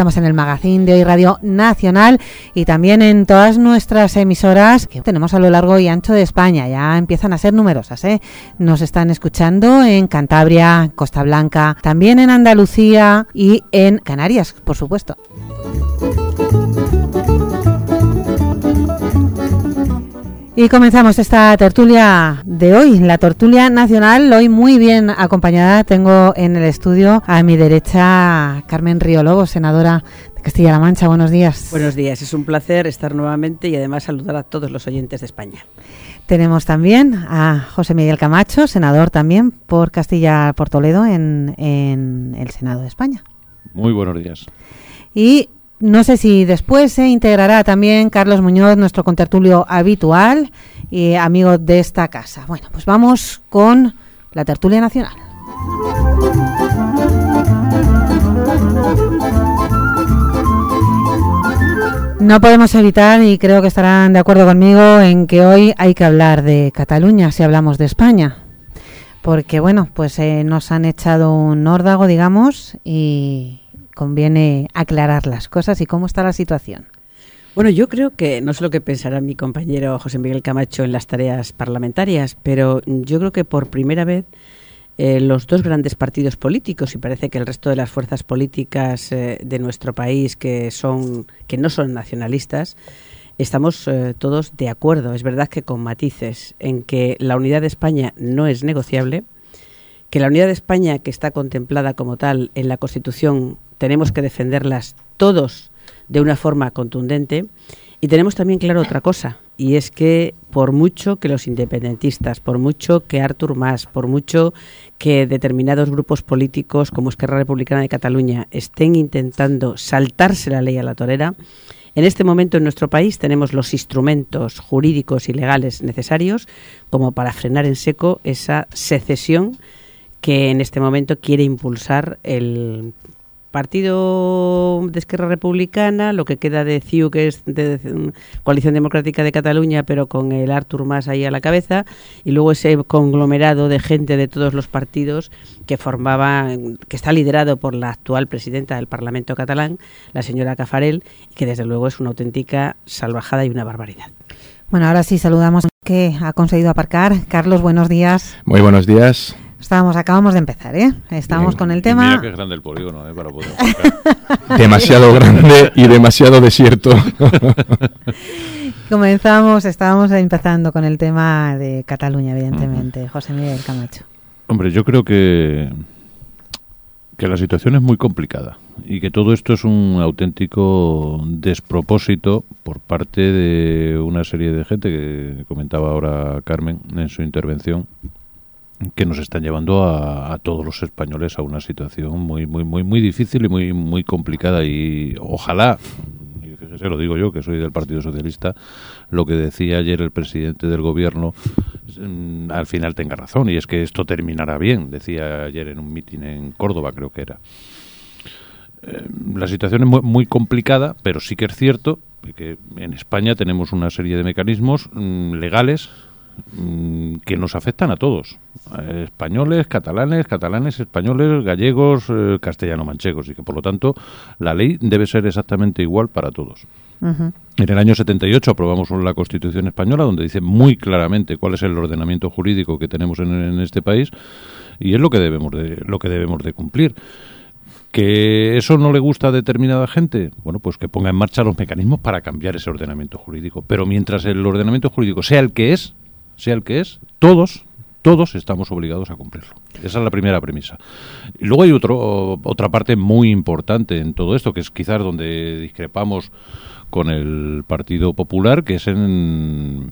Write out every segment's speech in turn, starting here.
Estamos en el magazine de hoy Radio Nacional y también en todas nuestras emisoras que tenemos a lo largo y ancho de España. Ya empiezan a ser numerosas. ¿eh? Nos están escuchando en Cantabria, Costa Blanca, también en Andalucía y en Canarias, por supuesto. Y comenzamos esta tertulia de hoy, la tertulia nacional, hoy muy bien acompañada. Tengo en el estudio a mi derecha Carmen Río Lobo, senadora de Castilla-La Mancha. Buenos días. Buenos días, es un placer estar nuevamente y además saludar a todos los oyentes de España. Tenemos también a José Miguel Camacho, senador también por Castilla por Toledo en, en el Senado de España. Muy buenos días. Y no sé si después se integrará también Carlos Muñoz, nuestro contertulio habitual y amigo de esta casa. Bueno, pues vamos con la tertulia nacional. No podemos evitar, y creo que estarán de acuerdo conmigo, en que hoy hay que hablar de Cataluña si hablamos de España. Porque, bueno, pues eh, nos han echado un órdago, digamos, y, conviene aclarar las cosas y cómo está la situación. Bueno, yo creo que no sé lo que pensará mi compañero José Miguel Camacho en las tareas parlamentarias, pero yo creo que por primera vez eh, los dos grandes partidos políticos y parece que el resto de las fuerzas políticas eh, de nuestro país que son que no son nacionalistas estamos eh, todos de acuerdo. Es verdad que con matices en que la unidad de España no es negociable, que la unidad de España que está contemplada como tal en la Constitución tenemos que defenderlas todos de una forma contundente. Y tenemos también claro otra cosa, y es que por mucho que los independentistas, por mucho que Artur Mas, por mucho que determinados grupos políticos como Esquerra Republicana de Cataluña estén intentando saltarse la ley a la torera, en este momento en nuestro país tenemos los instrumentos jurídicos y legales necesarios como para frenar en seco esa secesión que en este momento quiere impulsar el Partido de Esquerra Republicana, lo que queda de CIU, que es de, Coalición Democrática de Cataluña, pero con el Artur Mas ahí a la cabeza, y luego ese conglomerado de gente de todos los partidos que formaba, que está liderado por la actual presidenta del Parlamento catalán, la señora Cafarel, y que desde luego es una auténtica salvajada y una barbaridad. Bueno, ahora sí saludamos que ha conseguido aparcar. Carlos, buenos días. Muy buenos días. Estábamos, acabamos de empezar, ¿eh? Estamos con el tema. Mira que grande el polígono, ¿eh? Para poder demasiado grande y demasiado desierto. Comenzamos, estábamos empezando con el tema de Cataluña, evidentemente. José Miguel Camacho. Hombre, yo creo que que la situación es muy complicada y que todo esto es un auténtico despropósito por parte de una serie de gente que comentaba ahora Carmen en su intervención que nos están llevando a, todos los españoles a una situación muy muy muy muy difícil y muy muy complicada. Y ojalá se lo digo yo que soy del Partido Socialista lo que decía ayer el presidente del gobierno mm, al final tenga razón. Y es que esto terminará bien decía ayer en un mitin en Córdoba creo que era. Eh, la situación es muy, muy, complicada pero sí que es cierto que en España tenemos una serie de mecanismos mm, legales Mm, que nos afectan a todos, españoles, catalanes, catalanes, españoles, gallegos, eh, castellano-manchegos, y que por lo tanto la ley debe ser exactamente igual para todos. En el año 78 aprobamos la Constitución española, donde dice muy claramente cuál es el ordenamiento jurídico que tenemos en, este país y es lo que debemos de, lo que debemos de cumplir. ¿Que eso no le gusta a determinada gente? Bueno, pues que ponga en marcha los mecanismos para cambiar ese ordenamiento jurídico. Pero mientras el ordenamiento jurídico sea el que es, sea el que es, todos, todos estamos obligados a cumplirlo. Esa es la primera premisa. Y luego hay otro, otra parte muy importante en todo esto, que es quizás donde discrepamos con el Partido Popular, que es en,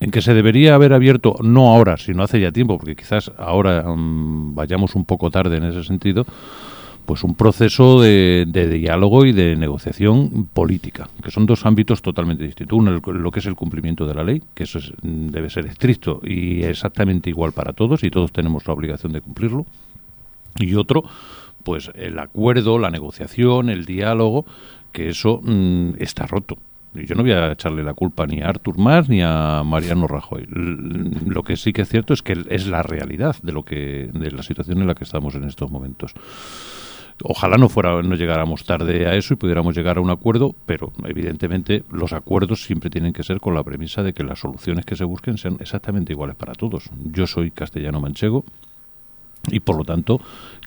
en que se debería haber abierto, no ahora, sino hace ya tiempo, porque quizás ahora mm, vayamos un poco tarde en ese sentido, pues un proceso de, diálogo y de negociación política, que son dos ámbitos totalmente distintos. Uno, lo que es el cumplimiento de la ley, que eso debe ser estricto y exactamente igual para todos, y todos tenemos la obligación de cumplirlo. Y otro, pues el acuerdo, la negociación, el diálogo, que eso mm, está roto. Y yo no voy a echarle la culpa ni a Artur Mas ni a Mariano Rajoy. Lo que sí que es cierto es que es la realidad de lo que de la situación en la que estamos en estos momentos. Ojalá no fuera, no llegáramos tarde a eso y pudiéramos llegar a un acuerdo, pero evidentemente los acuerdos siempre tienen que ser con la premisa de que las soluciones que se busquen sean exactamente iguales para todos. Yo soy castellano manchego y por lo tanto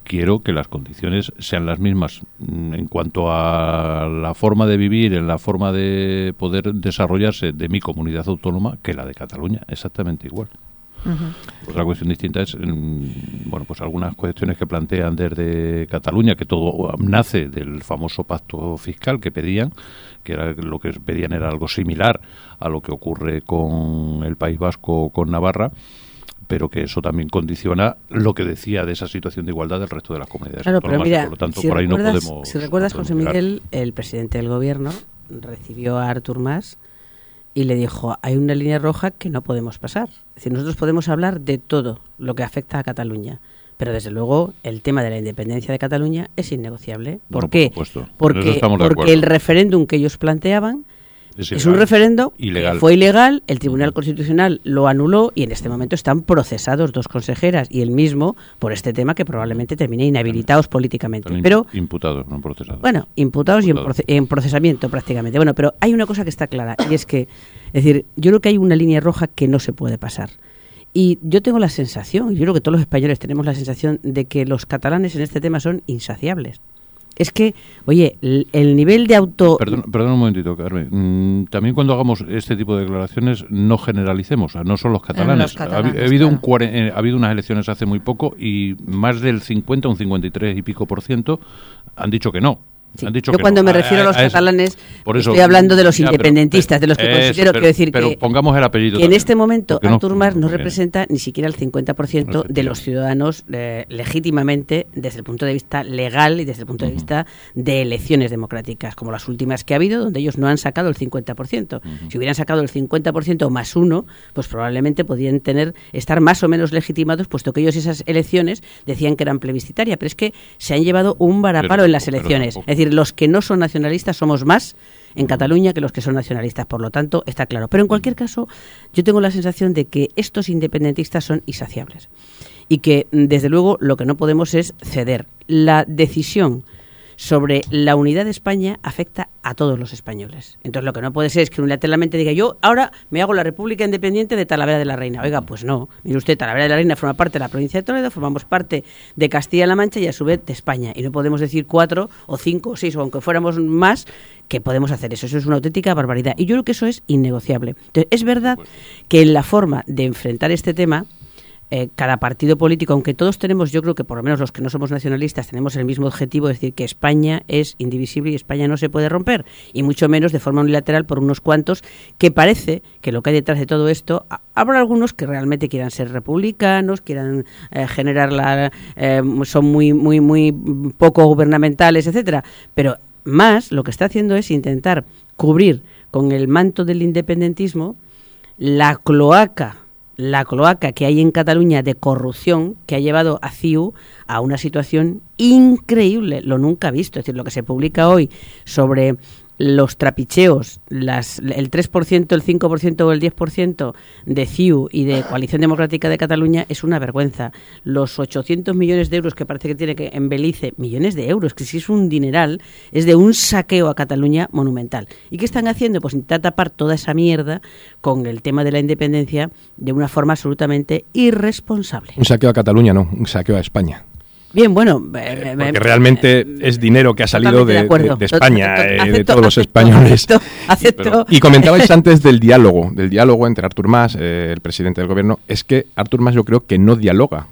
quiero que las condiciones sean las mismas mm, en cuanto a la forma de vivir, en la forma de poder desarrollarse de mi comunidad autónoma que la de Cataluña, exactamente igual. Otra cuestión distinta es, mm, bueno, pues algunas cuestiones que plantean desde Cataluña, que todo nace del famoso pacto fiscal que pedían, que era lo que pedían era algo similar a lo que ocurre con el País Vasco o con Navarra pero que eso también condiciona lo que decía de esa situación de igualdad del resto de las comunidades claro, Pero mira, por lo tanto, si por ahí no podemos. Si recuerdas, José Miguel, el presidente del gobierno recibió a Artur Mas y le dijo: hay una línea roja que no podemos pasar. Es decir, nosotros podemos hablar de todo lo que afecta a Cataluña. Pero desde luego el tema de la independencia de Cataluña es innegociable. ¿Por qué? porque, porque el referéndum que ellos planteaban es, un referendo que fue ilegal, el Tribunal Constitucional lo anuló y en este momento están procesados dos consejeras y el mismo por este tema que probablemente termine inhabilitados políticamente. pero imputados, no procesados. Bueno, imputados, y en, procesamiento prácticamente. Bueno, pero hay una cosa que está clara y es que, es decir, yo creo que hay una línea roja que no se puede pasar. Y yo tengo la sensación, yo creo que todos los españoles tenemos la sensación de que los catalanes en este tema son insaciables es que, oye, el, nivel de auto... Perdón, un momentito, Carmen. Mm, también cuando hagamos este tipo de declaraciones no generalicemos, no son los catalanes. ha, habido un, eh, ha habido unas elecciones hace muy poco y más del 50, un 53 y pico por ciento han dicho que no. Yo cuando me refiero a, los catalanes estoy hablando de los independentistas, de los que considero, quiero decir que, pongamos el apellido en este momento Artur Mas no, representa ni siquiera el 50% de los ciudadanos eh, legítimamente desde el punto de vista legal y desde el punto de vista de elecciones democráticas, como las últimas que ha habido, donde ellos no han sacado el 50%. Si hubieran sacado el 50% más uno, pues probablemente podrían tener estar más o menos legitimados, puesto que ellos esas elecciones decían que eran plebiscitarias, pero es que se han llevado un varapalo en las elecciones. Es decir, los que no son nacionalistas somos más en Cataluña que los que son nacionalistas, por lo tanto, está claro. Pero en cualquier caso, yo tengo la sensación de que estos independentistas son insaciables y que, desde luego, lo que no podemos es ceder. La decisión sobre la unidad de España afecta a todos los españoles. Entonces lo que no puede ser es que unilateralmente diga yo ahora me hago la República Independiente de Talavera de la Reina. Oiga, pues no. Mire usted, Talavera de la Reina forma parte de la provincia de Toledo, formamos parte de Castilla-La Mancha y a su vez de España. Y no podemos decir cuatro o cinco o seis o aunque fuéramos más que podemos hacer eso. Eso es una auténtica barbaridad. Y yo creo que eso es innegociable. Entonces es verdad que en la forma de enfrentar este tema eh, cada partido político, aunque todos tenemos, yo creo que por lo menos los que no somos nacionalistas, tenemos el mismo objetivo, es decir, que España es indivisible y España no se puede romper, y mucho menos de forma unilateral por unos cuantos, que parece que lo que hay detrás de todo esto, habrá algunos que realmente quieran ser republicanos, quieran eh, generar la... Eh, son muy, muy, muy poco gubernamentales, etcétera, pero más lo que está haciendo es intentar cubrir con el manto del independentismo la cloaca la cloaca que hay en Cataluña de corrupción que ha llevado a CIU a una situación increíble, lo nunca visto. Es decir, lo que se publica hoy sobre los trapicheos, las, el 3%, el 5% o el 10% de CIU y de Coalición Democrática de Cataluña es una vergüenza. Los 800 millones de euros que parece que tiene que en Belice, millones de euros, que si es un dineral, es de un saqueo a Cataluña monumental. ¿Y qué están haciendo? Pues intentar tapar toda esa mierda con el tema de la independencia de una forma absolutamente irresponsable. Un saqueo a Cataluña, no, un saqueo a España. Bien, bueno. Eh, porque realmente es dinero que ha salido de, España, eh, de todos los españoles. Acepto, y comentabais antes del diálogo, del diálogo entre Artur Mas, eh, el presidente del gobierno. Es que Artur Mas yo creo que no dialoga.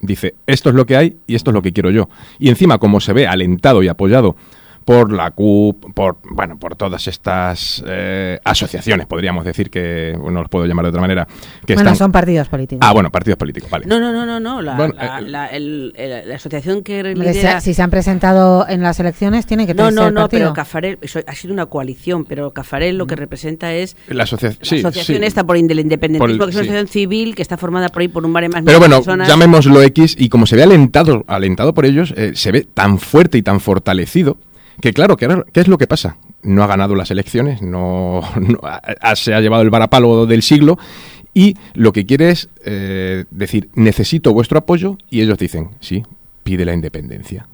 Dice, esto es lo que hay y esto es lo que quiero yo. Y encima, como se ve alentado y apoyado por la CUP, por bueno, por todas estas eh, asociaciones, podríamos decir que no los puedo llamar de otra manera. Que bueno, son partidos políticos. Ah, bueno, partidos políticos, vale. No, no, no, no, no. La, eh, la, asociación que lidera... Si se han presentado en las elecciones, tiene que tener No, no, no, pero Cafarel, ha sido una coalición, pero Cafarel lo que mm. representa es la, asociación esta por el independentismo, que es una asociación civil que está formada por ahí por un bar más Pero bueno, llamémoslo X y como se ve alentado, alentado por ellos, eh, se ve tan fuerte y tan fortalecido que claro, ¿qué, es lo que pasa? No ha ganado las elecciones, no, se ha llevado el varapalo del siglo y lo que quiere es eh, decir, necesito vuestro apoyo y ellos dicen, sí, pide la independencia.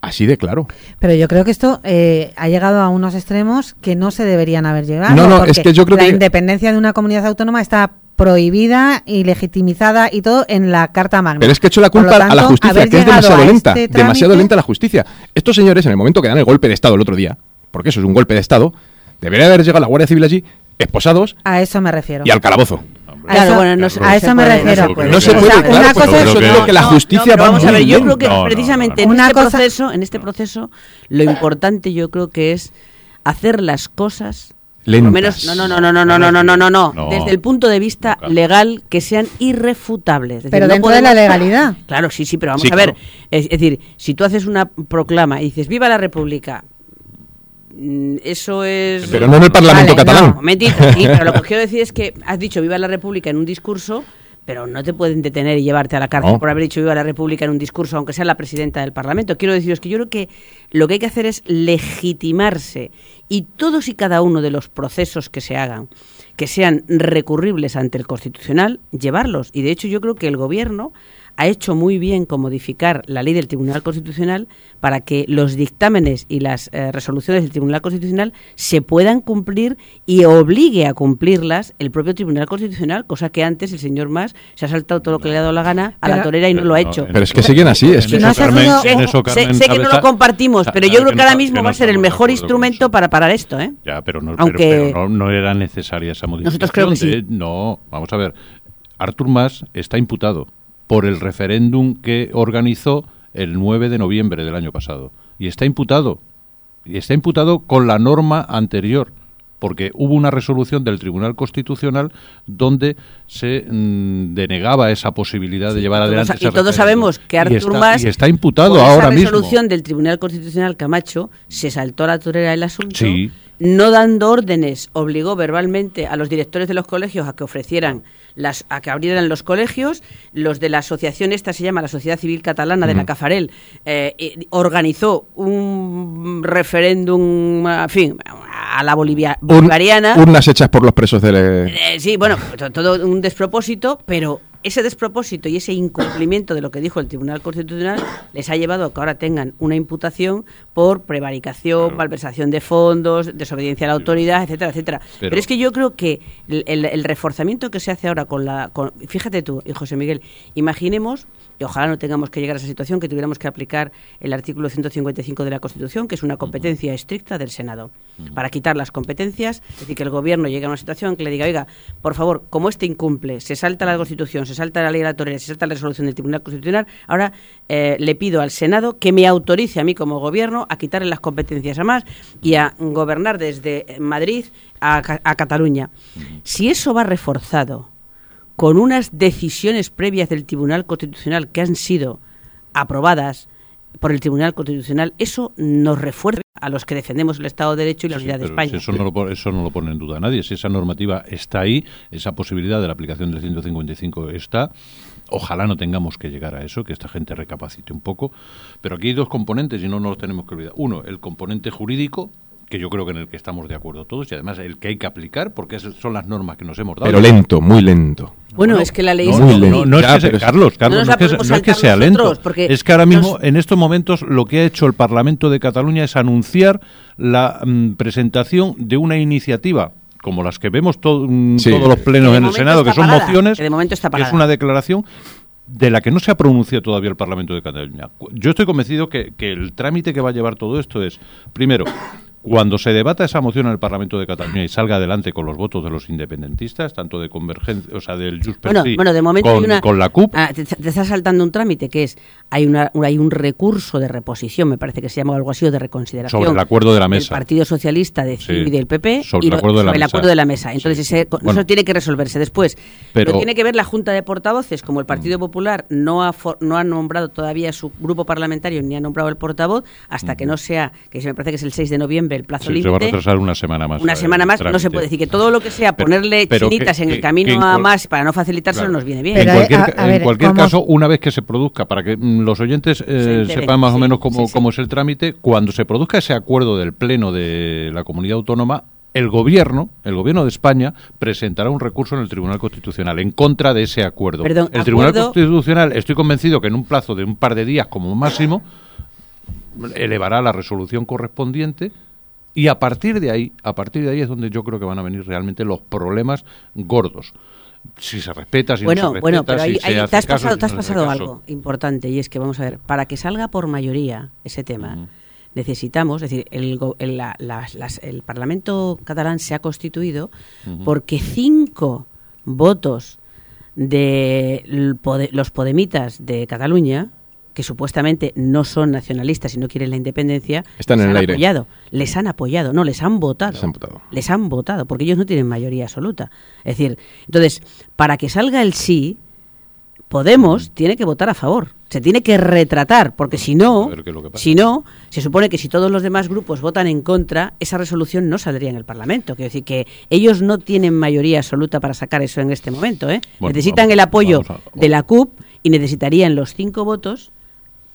Así de claro. Pero yo creo que esto eh, ha llegado a unos extremos que no se deberían haber llegado. No, no, es que yo creo la que- independencia de una comunidad autónoma está prohibida y legitimizada y todo en la Carta Magna. Pero es que he hecho la culpa a la justicia, que es demasiado a lenta. este demasiado lenta la justicia. Estos señores, en el momento que dan el golpe de Estado el otro día, porque eso es un golpe de Estado, debería haber llegado la Guardia Civil allí, esposados A eso me refiero. y al calabozo. A Claro, eso, bueno, no a eso me refiero. no se puede. No una cosa es digo que la justicia pero va vamos a ver, yo bien. creo que No, no, precisamente no, no. en Una este cosa- proceso, en este proceso, lo importante yo creo que es hacer las cosas Lentas. menos no no no no no no no no no no no No. desde el punto de vista No, claro. legal que sean irrefutables decir, Pero no dentro de la legalidad. Claro, sí, sí, pero vamos Sí, a ver. claro. Es, es decir, si tú haces una proclama y dices ¡Viva la República! mm, Eso es. Pero no en el Parlamento Vale, catalán. Un momentito, sí, pero lo que quiero decir es que has dicho Viva la República en un discurso, pero no te pueden detener y llevarte a la cárcel No. por haber dicho Viva la República en un discurso, aunque sea la presidenta del Parlamento. Quiero deciros que yo creo que lo que hay que hacer es legitimarse y todos y cada uno de los procesos que se hagan, que sean recurribles ante el Constitucional, llevarlos. Y de hecho yo creo que el Gobierno ha hecho muy bien con modificar la ley del Tribunal Constitucional para que los dictámenes y las eh, resoluciones del Tribunal Constitucional se puedan cumplir y obligue a cumplirlas el propio Tribunal Constitucional, cosa que antes el señor Mas se ha saltado todo lo que le ha dado la gana a la torera y no lo ha hecho. Pero es que siguen así, es que- eso, No se ha Carmen, sido- en eso, sé, Carmen sé que no lo compartimos, pero yo creo que ahora mismo va a ser el mejor instrumento eso. para parar esto, ¿eh? Ya, pero no, Aunque- pero, pero no, no era necesaria esa modificación. Nosotros creo que sí. de- no, vamos a ver. Artur Mas está imputado por el referéndum que organizó el 9 de noviembre del año pasado. Y está imputado. Y está imputado con la norma anterior. Porque hubo una resolución del Tribunal Constitucional donde se mm, denegaba esa posibilidad de llevar Todos adelante sa- ese y todos sabemos que Artur Mas, y está imputado por ahora esa mismo. resolución del Tribunal Constitucional Camacho se saltó a la torera el asunto, Sí. no dando órdenes, obligó verbalmente a los directores de los colegios a que ofrecieran las a que abrieran los colegios, los de la asociación esta se llama la Sociedad Civil Catalana de la Cafarel, eh, organizó un referéndum, en fin, a la bolivia- Un- bolivariana. urnas hechas por los presos del... Eh, sí, bueno, to- todo un despropósito, pero ese despropósito y ese incumplimiento de lo que dijo el Tribunal Constitucional les ha llevado a que ahora tengan una imputación por prevaricación, malversación de fondos, desobediencia a la autoridad, etcétera, etcétera. Pero, Pero- es que yo creo que el, el- el reforzamiento que se hace ahora con la... con- fíjate tú, y José Miguel, imaginemos, y ojalá no tengamos que llegar a esa situación, que tuviéramos que aplicar el artículo 155 de la Constitución, que es una competencia estricta del Senado, para quitar las competencias, es decir, que el gobierno llegue a una situación que le diga, oiga, por favor, como este incumple, se salta la Constitución, se salta la ley electoral, se salta la resolución del Tribunal Constitucional, ahora eh, le pido al Senado que me autorice a mí como gobierno a quitarle las competencias a más y a gobernar desde Madrid a Cataluña. Si eso va reforzado con unas decisiones previas del Tribunal Constitucional que han sido aprobadas por el Tribunal Constitucional, eso nos refuerza a los que defendemos el Estado de Derecho y la Sí, unidad de España. si Eso no, lo, pone- eso no lo pone en duda nadie. Si esa normativa está ahí, esa posibilidad de la aplicación del 155 está. Ojalá no tengamos que llegar a eso, que esta gente recapacite un poco. Pero aquí hay dos componentes y no nos los tenemos que olvidar. Uno, el componente jurídico, que yo creo que en el que estamos de acuerdo todos, y además el que hay que aplicar, porque esas son las normas que nos hemos dado. Pero lento, muy lento. Bueno, es que la ley no, es no, muy no, es que sea- Carlos, Carlos, No es que, podemos no es que saltar sea lento. Es que ahora mismo, nos- en estos momentos, lo que ha hecho el Parlamento de Cataluña es anunciar la mm, presentación de una iniciativa como las que vemos to- mm, Sí. todos los plenos en el Senado, que son parada, mociones, que de momento está que es una declaración de la que no se ha pronunciado todavía el Parlamento de Cataluña. Yo estoy convencido que, que el trámite que va a llevar todo esto es, primero, cuando se debata esa moción en el Parlamento de Cataluña y salga adelante con los votos de los independentistas, tanto de convergencia, o sea, del Just Bueno, Sí bueno, de momento con, hay una, con la CUP, Ah, te, te está saltando un trámite que es hay una hay un recurso de reposición, me parece que se llama algo así o de reconsideración Sobre el acuerdo de la mesa. Partido Socialista de Sí, y del PP sobre y el acuerdo de la sobre el acuerdo de la mesa. Entonces Sí. ese- Bueno. eso tiene que resolverse después. Pero- Lo tiene que ver la Junta de Portavoces, como el Partido Popular no ha for- no ha nombrado todavía su grupo parlamentario ni ha nombrado el portavoz hasta que no sea que se me parece que es el 6 de noviembre el plazo Sí, se va a límite. retrasar una semana más. Una eh, semana más, no se puede decir que todo lo que sea Pero- ponerle pero chinitas que- en el camino que a más para no facilitárselo Claro. nos viene bien. Pero en cualquier, a- a en ver, cualquier ¿cómo- caso, una vez que se produzca, para que mm, los oyentes eh, sepan más o menos cómo, sí, sí. cómo es el trámite, cuando se produzca ese acuerdo del Pleno de la Comunidad Autónoma, el gobierno, el gobierno de España, presentará un recurso en el Tribunal Constitucional en contra de ese acuerdo. Perdón, el Tribunal Constitucional, estoy convencido que en un plazo de un par de días como máximo, elevará la resolución correspondiente y a partir de ahí, a partir de ahí es donde yo creo que van a venir realmente los problemas gordos. Si se respeta, si bueno, no se respeta, bueno, pero ahí, si ahí te has caso, pasado, si te has no pasado algo importante y es que vamos a ver, para que salga por mayoría ese tema, necesitamos, es decir, el, el- la- las- las- el Parlamento catalán se ha constituido porque cinco votos de los podemitas de Cataluña, que supuestamente no son nacionalistas y no quieren la independencia, Están les en el han aire. apoyado. Les han apoyado, no, les han votado. Les han votado. Les han votado, porque ellos no tienen mayoría absoluta. Es decir, entonces, para que salga el sí, Podemos tiene que votar a favor. Se tiene que retratar, porque si no, si no, se supone que si todos los demás grupos votan en contra, esa resolución no saldría en el Parlamento. Quiero decir que ellos no tienen mayoría absoluta para sacar eso en este momento. ¿eh? Bueno, Necesitan vamos- el apoyo vamos a- de la CUP y necesitarían los cinco votos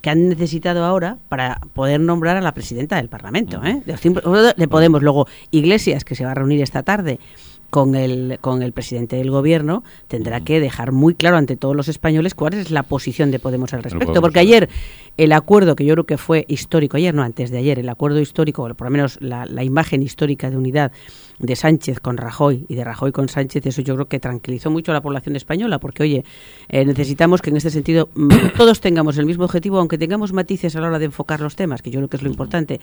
que han necesitado ahora para poder nombrar a la presidenta del Parlamento. ¿eh? De Podemos. Luego, Iglesias, que se va a reunir esta tarde con el, con el presidente del gobierno, tendrá que dejar muy claro ante todos los españoles cuál es la posición de Podemos al respecto. Podemos, Porque ayer el acuerdo, que yo creo que fue histórico, ayer no, antes de ayer, el acuerdo histórico, o por lo menos la, la imagen histórica de unidad de Sánchez con Rajoy y de Rajoy con Sánchez, eso yo creo que tranquilizó mucho a la población española, porque oye, eh, necesitamos que en este sentido mm, todos tengamos el mismo objetivo, aunque tengamos matices a la hora de enfocar los temas, que yo creo que es lo importante.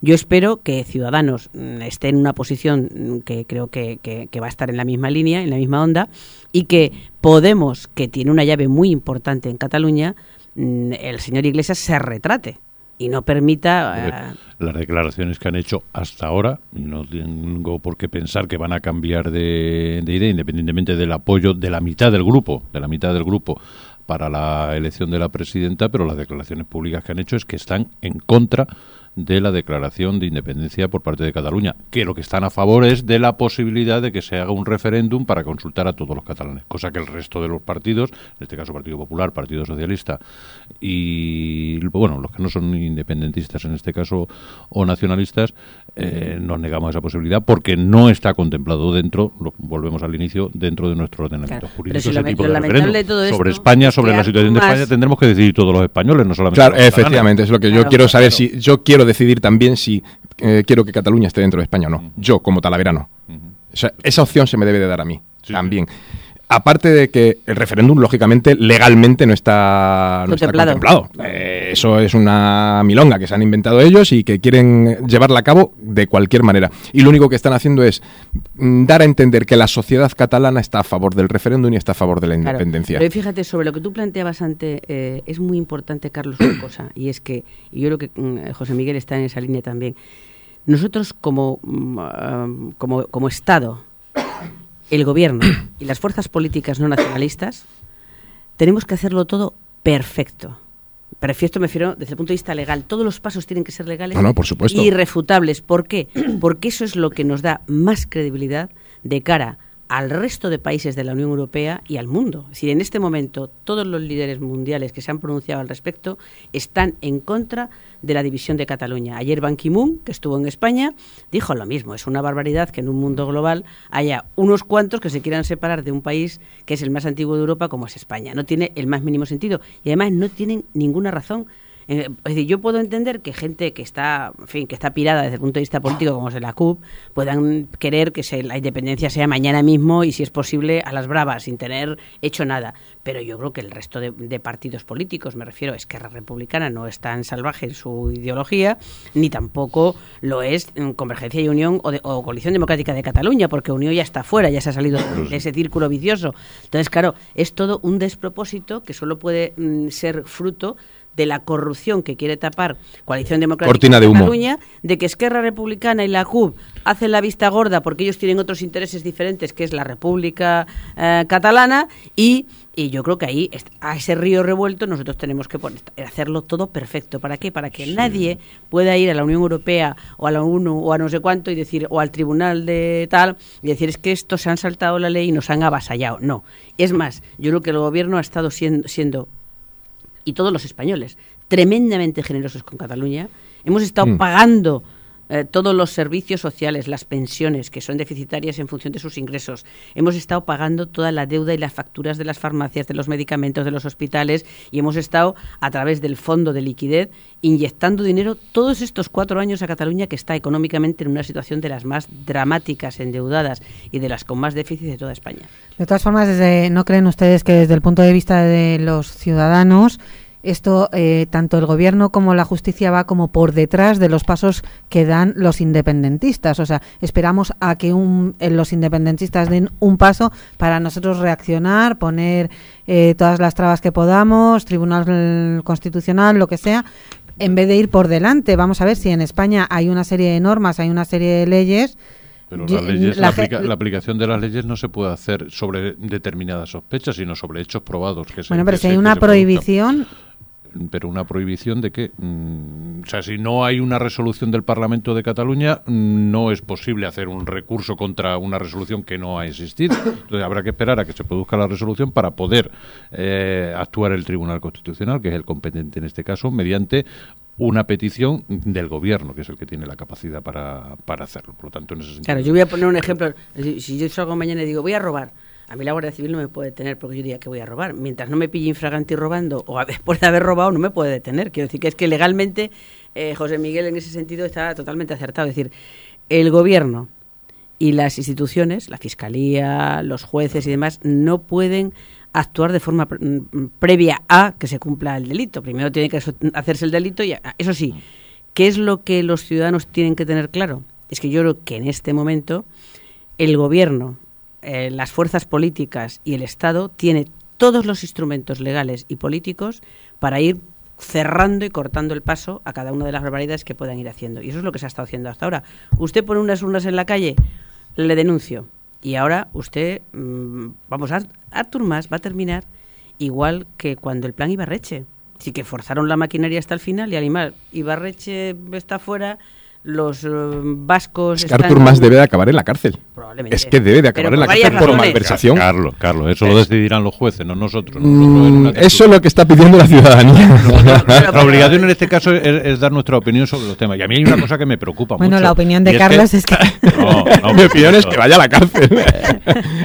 Yo espero que Ciudadanos mm, esté en una posición mm, que creo que, que- va a estar en la misma línea, en la misma onda, y que Podemos, que tiene una llave muy importante en Cataluña, el señor Iglesias se retrate y no permita... eh, Las declaraciones que han hecho hasta ahora, no tengo por qué pensar que van a cambiar de, de idea, independientemente del apoyo de la mitad del grupo, de la mitad del grupo para la elección de la presidenta, pero las declaraciones públicas que han hecho es que están en contra de la declaración de independencia por parte de Cataluña, que lo que están a favor es de la posibilidad de que se haga un referéndum para consultar a todos los catalanes, cosa que el resto de los partidos, en este caso Partido Popular, Partido Socialista y bueno, los que no son independentistas en este caso o nacionalistas, eh, nos negamos a esa posibilidad porque no está contemplado dentro, lo, volvemos al inicio, dentro de nuestro ordenamiento Claro, jurídico pero si ese lo- tipo de referéndum. de todo esto sobre España, es sobre la situación de España, tendremos que decidir todos los españoles, no solamente Claro, los catalanes. efectivamente, es lo que yo Claro, quiero saber claro. si yo quiero decidir también si eh, quiero que Cataluña esté dentro de España o no. Yo, como talaverano. O sea, esa opción se me debe de dar a mí Sí, también. Aparte de que el referéndum, lógicamente, legalmente no está, no está Contemplado. contemplado. Eh, eso es una milonga que se han inventado ellos y que quieren llevarla a cabo de cualquier manera. Y lo único que están haciendo es mm, dar a entender que la sociedad catalana está a favor del referéndum y está a favor de la Claro, independencia. Pero fíjate, sobre lo que tú planteabas antes, eh, es muy importante, Carlos, una cosa, y es que, y yo creo que mm, José Miguel está en esa línea también, nosotros como, mm, ah, como, como Estado, el gobierno y las fuerzas políticas no nacionalistas, tenemos que hacerlo todo perfecto. Perfecto me refiero desde el punto de vista legal. Todos los pasos tienen que ser legales No, no, por supuesto. y irrefutables. ¿Por qué? Porque eso es lo que nos da más credibilidad de cara al resto de países de la Unión Europea y al mundo. Es decir, en este momento todos los líderes mundiales que se han pronunciado al respecto están en contra de la división de Cataluña. Ayer Ban Ki-moon, que estuvo en España, dijo lo mismo. Es una barbaridad que en un mundo global haya unos cuantos que se quieran separar de un país que es el más antiguo de Europa como es España. No tiene el más mínimo sentido y además no tienen ninguna razón. Eh, es decir, yo puedo entender que gente que está, en fin, que está pirada desde el punto de vista político, como es la CUP, puedan querer que se- la independencia sea mañana mismo y, si es posible, a las bravas, sin tener hecho nada. Pero yo creo que el resto de, de partidos políticos, me refiero, es que la republicana no es tan salvaje en su ideología, ni tampoco lo es en Convergencia y Unión o, de- o Coalición Democrática de Cataluña, porque Unión ya está fuera, ya se ha salido de ese círculo vicioso. Entonces, claro, es todo un despropósito que solo puede mm, ser fruto de la corrupción que quiere tapar Coalición Democrática Cortina de. Cataluña, de que Esquerra Republicana y la CUP hacen la vista gorda porque ellos tienen otros intereses diferentes, que es la República eh, Catalana, y, y yo creo que ahí, a ese río revuelto, nosotros tenemos que poner- hacerlo todo perfecto. ¿Para qué? Para que nadie pueda ir a la Unión Europea o a la ONU o a no sé cuánto y decir, o al tribunal de tal, y decir, es que estos se han saltado la ley y nos han avasallado. No. Es más, yo creo que el gobierno ha estado siendo, siendo y todos los españoles, tremendamente generosos con Cataluña. Hemos estado Mm. pagando eh, todos los servicios sociales, las pensiones, que son deficitarias en función de sus ingresos. Hemos estado pagando toda la deuda y las facturas de las farmacias, de los medicamentos, de los hospitales y hemos estado, a través del fondo de liquidez, inyectando dinero todos estos cuatro años a Cataluña, que está económicamente en una situación de las más dramáticas, endeudadas y de las con más déficit de toda España. De todas formas, desde, ¿no creen ustedes que desde el punto de vista de los ciudadanos esto, eh, tanto el gobierno como la justicia va como por detrás de los pasos que dan los independentistas. O sea, esperamos a que un, eh, los independentistas den un paso para nosotros reaccionar, poner eh, todas las trabas que podamos, Tribunal Constitucional, lo que sea, en vez de ir por delante. Vamos a ver si en España hay una serie de normas, hay una serie de leyes pero la, la, aplicación de las leyes no se puede hacer sobre determinadas sospechas, sino sobre hechos probados. Que bueno, pero si hay una prohibición, pero una prohibición de que, mm, o sea, si no hay una resolución del Parlamento de Cataluña, mm, no es posible hacer un recurso contra una resolución que no ha existido. Entonces habrá que esperar a que se produzca la resolución para poder eh, actuar el Tribunal Constitucional, que es el competente en este caso, mediante una petición del gobierno, que es el que tiene la capacidad para, para hacerlo. Por lo tanto, en ese sentido. Claro, yo voy a poner un ejemplo. Si yo salgo mañana y digo, voy a robar a mí la Guardia Civil no me puede detener porque yo diría que voy a robar. Mientras no me pille infragante y robando, o después de haber robado, no me puede detener. Quiero decir que es que legalmente eh, José Miguel en ese sentido está totalmente acertado. Es decir, el gobierno y las instituciones, la fiscalía, los jueces y demás, no pueden actuar de forma mm, previa a que se cumpla el delito. Primero tiene que hacerse el delito y eso sí, ¿qué es lo que los ciudadanos tienen que tener claro? Es que yo creo que en este momento el gobierno eh, las fuerzas políticas y el Estado tiene todos los instrumentos legales y políticos para ir cerrando y cortando el paso a cada una de las barbaridades que puedan ir haciendo. Y eso es lo que se ha estado haciendo hasta ahora. Usted pone unas urnas en la calle, le denuncio. Y ahora usted, mm, vamos, Artur Mas va a terminar igual que cuando el plan Ibarreche. Así que forzaron la maquinaria hasta el final y animal, Ibarreche está fuera, los eh, vascos. Es que Artur Mas debe de acabar en la cárcel. Probablemente. Es que debe de acabar en la cárcel por malversación. Carlos, Carlos, eso lo decidirán los jueces, no nosotros. Mm, eso es lo que está pidiendo la ciudadanía. la obligación en este caso es, dar nuestra opinión sobre los temas. Y a mí hay una cosa que me preocupa bueno, mucho. Bueno, la opinión de Carlos es que. Mi opinión es que vaya a la cárcel.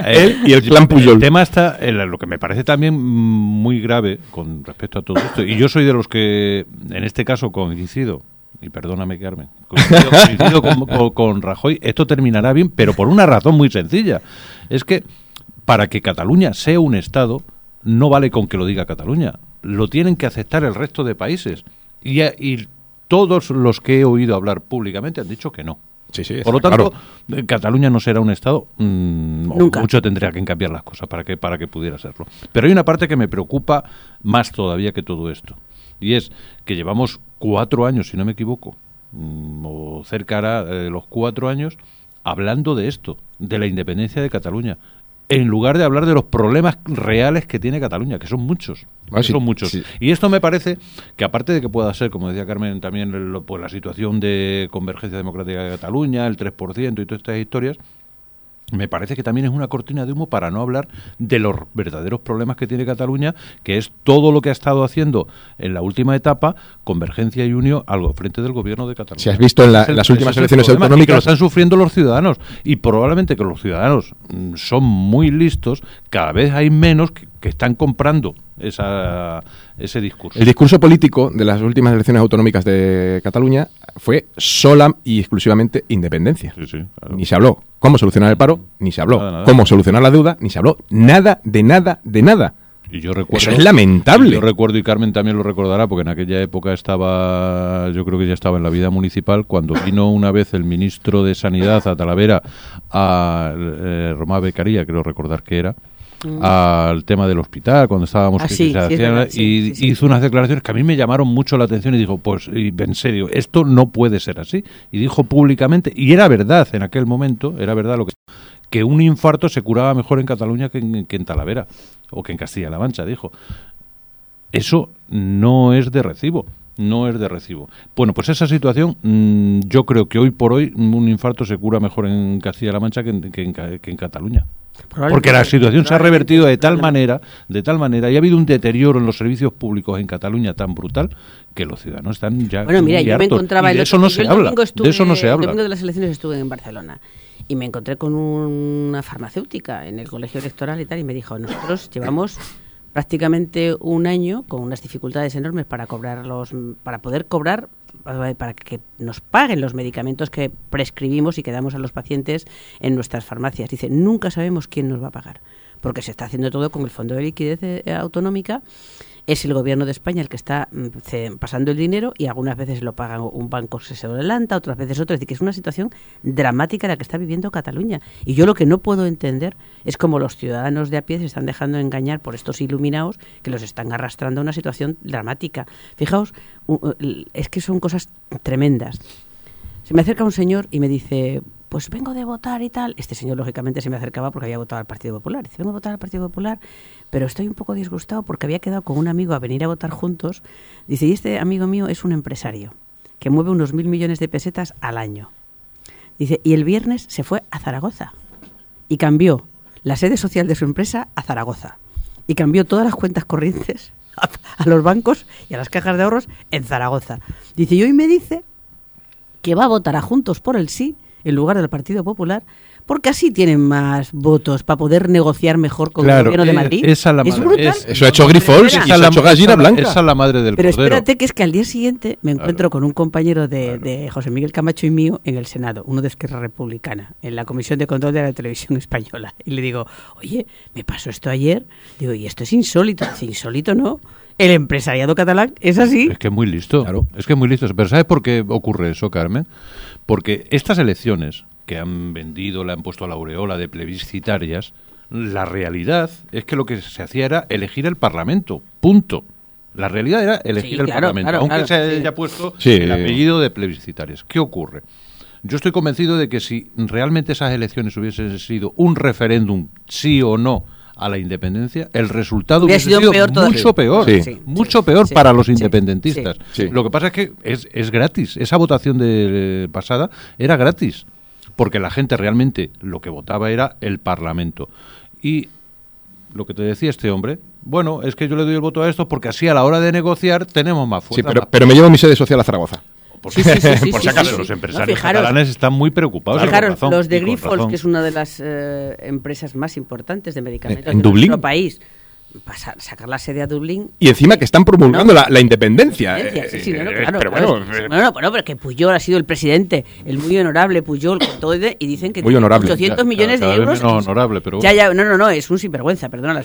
Él y el plan Puyol. El tema está, lo que me parece también muy grave con respecto a todo esto. Y yo soy de los que, en este caso, coincido y perdóname Carmen, coincido, con, Rajoy, esto terminará bien, pero por una razón muy sencilla. Es que para que Cataluña sea un Estado, no vale con que lo diga Cataluña, lo tienen que aceptar el resto de países. Y, y todos los que he oído hablar públicamente han dicho que no. Sí, sí, Por lo tanto, Cataluña no será un Estado. Mm, Nunca. Mucho tendría que cambiar las cosas para que, para que pudiera serlo. Pero hay una parte que me preocupa más todavía que todo esto y es que llevamos cuatro años, si no me equivoco, mm, o cerca de los cuatro años, hablando de esto, de la independencia de Cataluña, en lugar de hablar de los problemas reales que tiene Cataluña, que son muchos. Ah, son muchos. Y esto me parece que, aparte de que pueda ser, como decía Carmen, también pues, la situación de convergencia democrática de Cataluña, el 3% y todas estas historias, me parece que también es una cortina de humo para no hablar de los verdaderos problemas que tiene Cataluña, que es todo lo que ha estado haciendo en la última etapa Convergencia y Unión al frente del gobierno de Cataluña. Si has visto en, las últimas elecciones autonómicas... Que lo están sufriendo los ciudadanos y probablemente que los ciudadanos mm, son muy listos, cada vez hay menos que, que están comprando esa, ese discurso. El discurso político de las últimas elecciones autonómicas de Cataluña fue sola y exclusivamente independencia. Ni se habló cómo solucionar el paro, ni se habló cómo solucionar la deuda, ni se habló nada de nada de nada. Y yo recuerdo, Eso es lamentable. Yo recuerdo, y Carmen también lo recordará, porque en aquella época estaba, yo creo que ya estaba en la vida municipal, cuando vino una vez el ministro de Sanidad a Talavera, a eh, Romá Becaría, creo recordar que era, Mm. al tema del hospital cuando estábamos ah, y hizo unas declaraciones que a mí me llamaron mucho la atención y dijo pues en serio esto no puede ser así y dijo públicamente y era verdad en aquel momento era verdad lo que que un infarto se curaba mejor en Cataluña que en, que en Talavera o que en Castilla-La Mancha dijo eso no es de recibo no es de recibo. Bueno, pues esa situación, mm, yo creo que hoy por hoy un infarto se cura mejor en Castilla-La Mancha que en, que en Cataluña. Porque la situación se ha revertido de tal manera, de tal manera, y ha habido un deterioro en los servicios públicos en Cataluña tan brutal que los ciudadanos están ya. Bueno, mira, yo me encontraba. de eso no se habla. de eso no se habla. El domingo de las elecciones estuve en Barcelona y me encontré con una farmacéutica en el colegio electoral y tal, y me dijo: nosotros llevamos prácticamente un año con unas dificultades enormes para cobrar los, para poder cobrar para que nos paguen los medicamentos que prescribimos y que damos a los pacientes en nuestras farmacias. Dice, nunca sabemos quién nos va a pagar, porque se está haciendo todo con el Fondo de Liquidez eh, Autonómica es el gobierno de España el que está mm, pasando el dinero y algunas veces lo paga un banco, se adelanta, otras veces otro. Es decir, que es una situación dramática la que está viviendo Cataluña. Y yo lo que no puedo entender es cómo los ciudadanos de a pie se están dejando engañar por estos iluminados que los están arrastrando a una situación dramática. Fijaos, es que son cosas tremendas. Se me acerca un señor y me dice, pues vengo de votar y tal. Este señor, lógicamente, se me acercaba porque había votado al Partido Popular. Dice, vengo a votar al Partido Popular, pero estoy un poco disgustado porque había quedado con un amigo a venir a votar juntos. Dice, y este amigo mío es un empresario que mueve unos mil millones de pesetas al año. Dice, y el viernes se fue a Zaragoza y cambió la sede social de su empresa a Zaragoza. Y cambió todas las cuentas corrientes a, los bancos y a las cajas de ahorros en Zaragoza. Dice, y hoy me dice que va a votar a Juntos por el sí en lugar del Partido Popular, porque así tienen más votos para poder negociar mejor con el gobierno de eh, Madrid. Esa la es brutal. eso ha hecho Grifols y ha hecho Gallina Blanca. Esa es la madre del Pero espérate que es que al día siguiente me encuentro con un compañero de, José Miguel Camacho y mío en el Senado, uno de Esquerra Republicana, en la Comisión de Control de la Televisión Española. Y le digo, oye, me pasó esto ayer. Digo, y esto es insólito. Dice, insólito no. El empresariado catalán es así. Es que es muy listo. Claro. Es que es muy listo. Pero ¿sabes por qué ocurre eso, Carmen? Porque estas elecciones que han vendido, le han puesto a la aureola de plebiscitarias, la realidad es que lo que se hacía era elegir el Parlamento. Punto. La realidad era elegir el Parlamento, aunque se haya puesto el apellido de plebiscitarias. ¿Qué ocurre? Yo estoy convencido de que si realmente esas elecciones hubiesen sido un referéndum, sí o no, a la independencia, el resultado hubiera sido, mucho peor, mucho peor para los independentistas. Lo que pasa es que es, es gratis. Esa votación de pasada era gratis, porque la gente realmente lo que votaba era el Parlamento. Y lo que te decía este hombre, bueno, es que yo le doy el voto a esto porque así a la hora de negociar tenemos más fuerza. Sí, pero, pero me llevo mi sede social a Zaragoza. Por, sí, sí, por si acaso, los empresarios catalanes están muy preocupados. Fijaros, los de Grifols, que es una de las eh, empresas más importantes de medicamentos en, nuestro país, sacar la sede a Dublín. Y encima que están promulgando la, independencia. No, eh, claro, pero bueno, pero que Puyol ha sido el presidente, el muy honorable Puyol, con todo, y dicen que muy tiene honorable. 800 millones de euros. No, honorable, pero ya, ya, no, no, no, es un sinvergüenza, perdona. La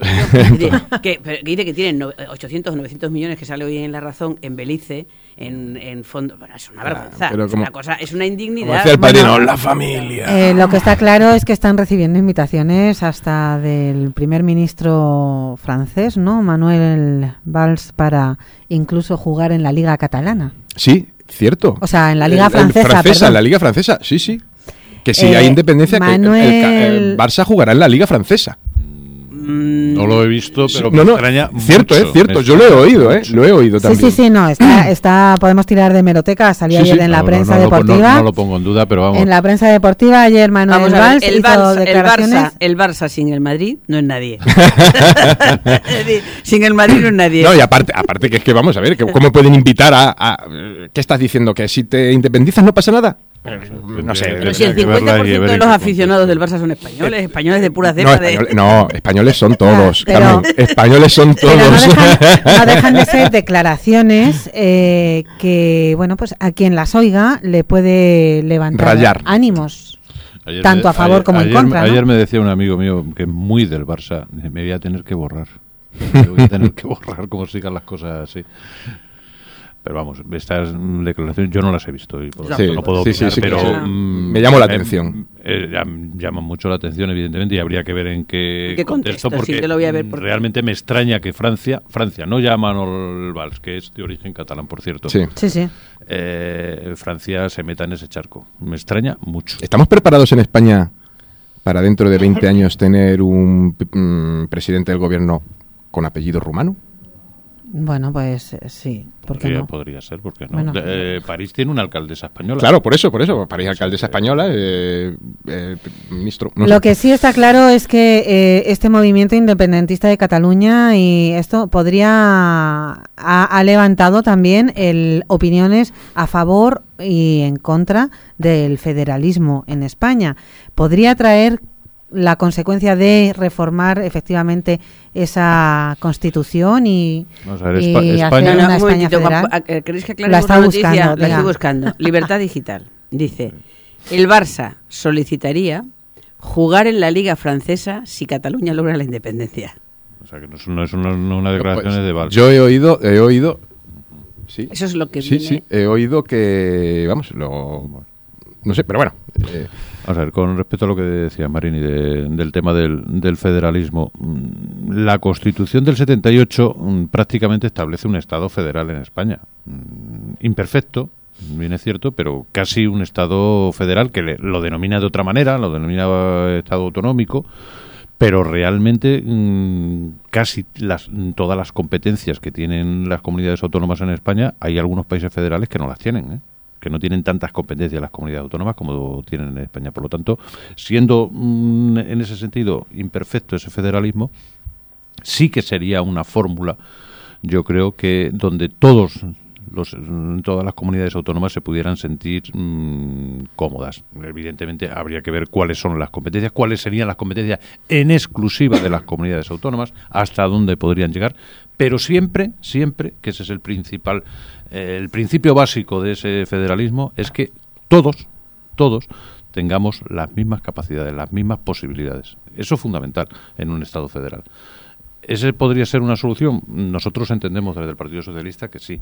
que, que, dice que tienen 800 900 millones que sale hoy en La Razón en Belice en, en fondo. Bueno, es una vergüenza. es una cosa, es una indignidad. el padrino, la familia. Eh, lo que está claro es que están recibiendo invitaciones hasta del primer ministro francés, ¿no? Manuel Valls, para incluso jugar en la Liga Catalana. Sí, cierto. O sea, en la Liga francesa. francesa en la Liga francesa, sí, sí. Que si hay eh, independencia, el Barça jugará en la Liga francesa. Mm. No lo he visto, pero me extraña Cierto, es cierto. Yo lo he oído, ¿eh? Lo he oído también. Sí, sí, sí, no. Está, está podemos tirar de meroteca. Salía ayer en la prensa deportiva. No, lo pongo en duda, pero vamos. En la prensa deportiva ayer Manuel Valls el, Barça, el, Barça, el Barça sin el Madrid no es nadie. sin el Madrid no es nadie. No, y aparte, aparte que es que vamos a ver, ¿cómo pueden invitar a, a ¿Qué estás diciendo? ¿Que si te independizas no pasa nada? No sé. Pero si el 50% de los aficionados del Barça son españoles, españoles de pura cepa. No, españoles son todos. españoles son todos. No dejan, de ser declaraciones eh, que, bueno, pues a quien las oiga le puede levantar ánimos. tanto a favor como en contra. Ayer me decía un amigo mío que es muy del Barça, me voy a tener que borrar. Me voy a tener que borrar como sigan las cosas así. Pero vamos, estas declaraciones yo no las he visto y por lo tanto no puedo opinar, pero mm, me llamó la atención. Eh, llaman mucho la atención, evidentemente, y habría que ver en qué, contexto, porque realmente me extraña que Francia, Francia, no ya Manuel Valls, que es de origen catalán, por cierto, sí. Sí, eh, Francia se meta en ese charco. Me extraña mucho. ¿Estamos preparados en España para dentro de 20 años tener un mm, presidente del gobierno con apellido rumano? Bueno, pues eh, sí. ¿por qué Podría, no? podría ser, porque no. Bueno. Eh, París tiene una alcaldesa española. Claro, por eso, por eso. París alcaldesa española, eh, eh, ministro. no sé. Lo que sí está claro es que eh, este movimiento independentista de Cataluña y esto podría ha, ha levantado también el, opiniones a favor y en contra del federalismo en España. Podría traer la consecuencia de reformar efectivamente esa constitución y, Vamos a ver, y Espa- hacer España- una un España momentito, federal. guapo, ¿a- ¿Queréis que La aclaremos está la noticia? buscando, la estoy buscando. Libertad Digital. Dice, el Barça solicitaría jugar en la Liga Francesa si Cataluña logra la independencia. O sea, que no es, no es una, no una declaración Pues, de Valls. Yo he oído, he oído. Sí, Eso es lo que sí, viene- sí, he oído que, vamos, lo, no sé, pero bueno. eh, a ver, con respecto a lo que decía Marini de- del tema del, del federalismo, mm, la Constitución del 78 mm, prácticamente establece un Estado federal en España. Mm, Imperfecto, bien es cierto, pero casi un Estado federal que le- lo denomina de otra manera, lo denomina eh, Estado autonómico, pero realmente casi las, todas las competencias que tienen las comunidades autónomas en España, hay algunos países federales que no las tienen, ¿eh? Que no tienen tantas competencias las comunidades autónomas como tienen en España. Por lo tanto, siendo mm, en ese sentido imperfecto ese federalismo, sí que sería una fórmula, yo creo que donde todos los, todas las comunidades autónomas se pudieran sentir mm, cómodas. Evidentemente habría que ver cuáles son las competencias, cuáles serían las competencias en exclusiva de las comunidades autónomas, hasta dónde podrían llegar, pero siempre, siempre, que ese es el principal, eh, el principio básico de ese federalismo, es que todos, todos tengamos las mismas capacidades, las mismas posibilidades. Eso es fundamental en un Estado federal. ¿Ese podría ser una solución? Nosotros entendemos desde el Partido Socialista que sí,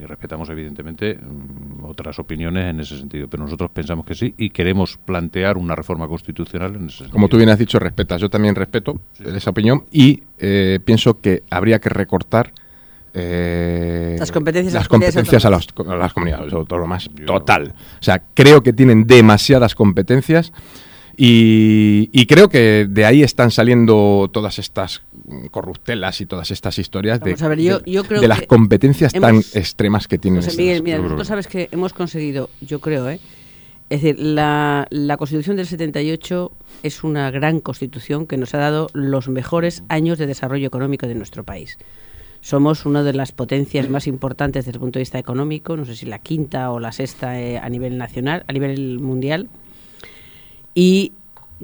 y respetamos evidentemente mm, otras opiniones en ese sentido, pero nosotros pensamos que sí y queremos plantear una reforma constitucional en ese sentido. como tú bien has dicho, respetas. Yo también respeto esa opinión y eh, pienso que habría que recortar eh, Las competencias a las competencias a, las, a las comunidades autónomas. Total. O sea, creo que tienen demasiadas competencias y, y creo que de ahí están saliendo todas estas corruptelas y todas estas historias de, Vamos a ver, yo- de- yo creo de las competencias tan extremas que tienen. José. Miguel, mira, nosotros sabes que hemos conseguido, yo creo, ¿eh? Es decir, la, la Constitución del 78 es una gran Constitución que nos ha dado los mejores años de desarrollo económico de nuestro país. Somos una de las potencias más importantes desde el punto de vista económico, no sé si la quinta o la sexta eh, a nivel nacional, a nivel mundial. Y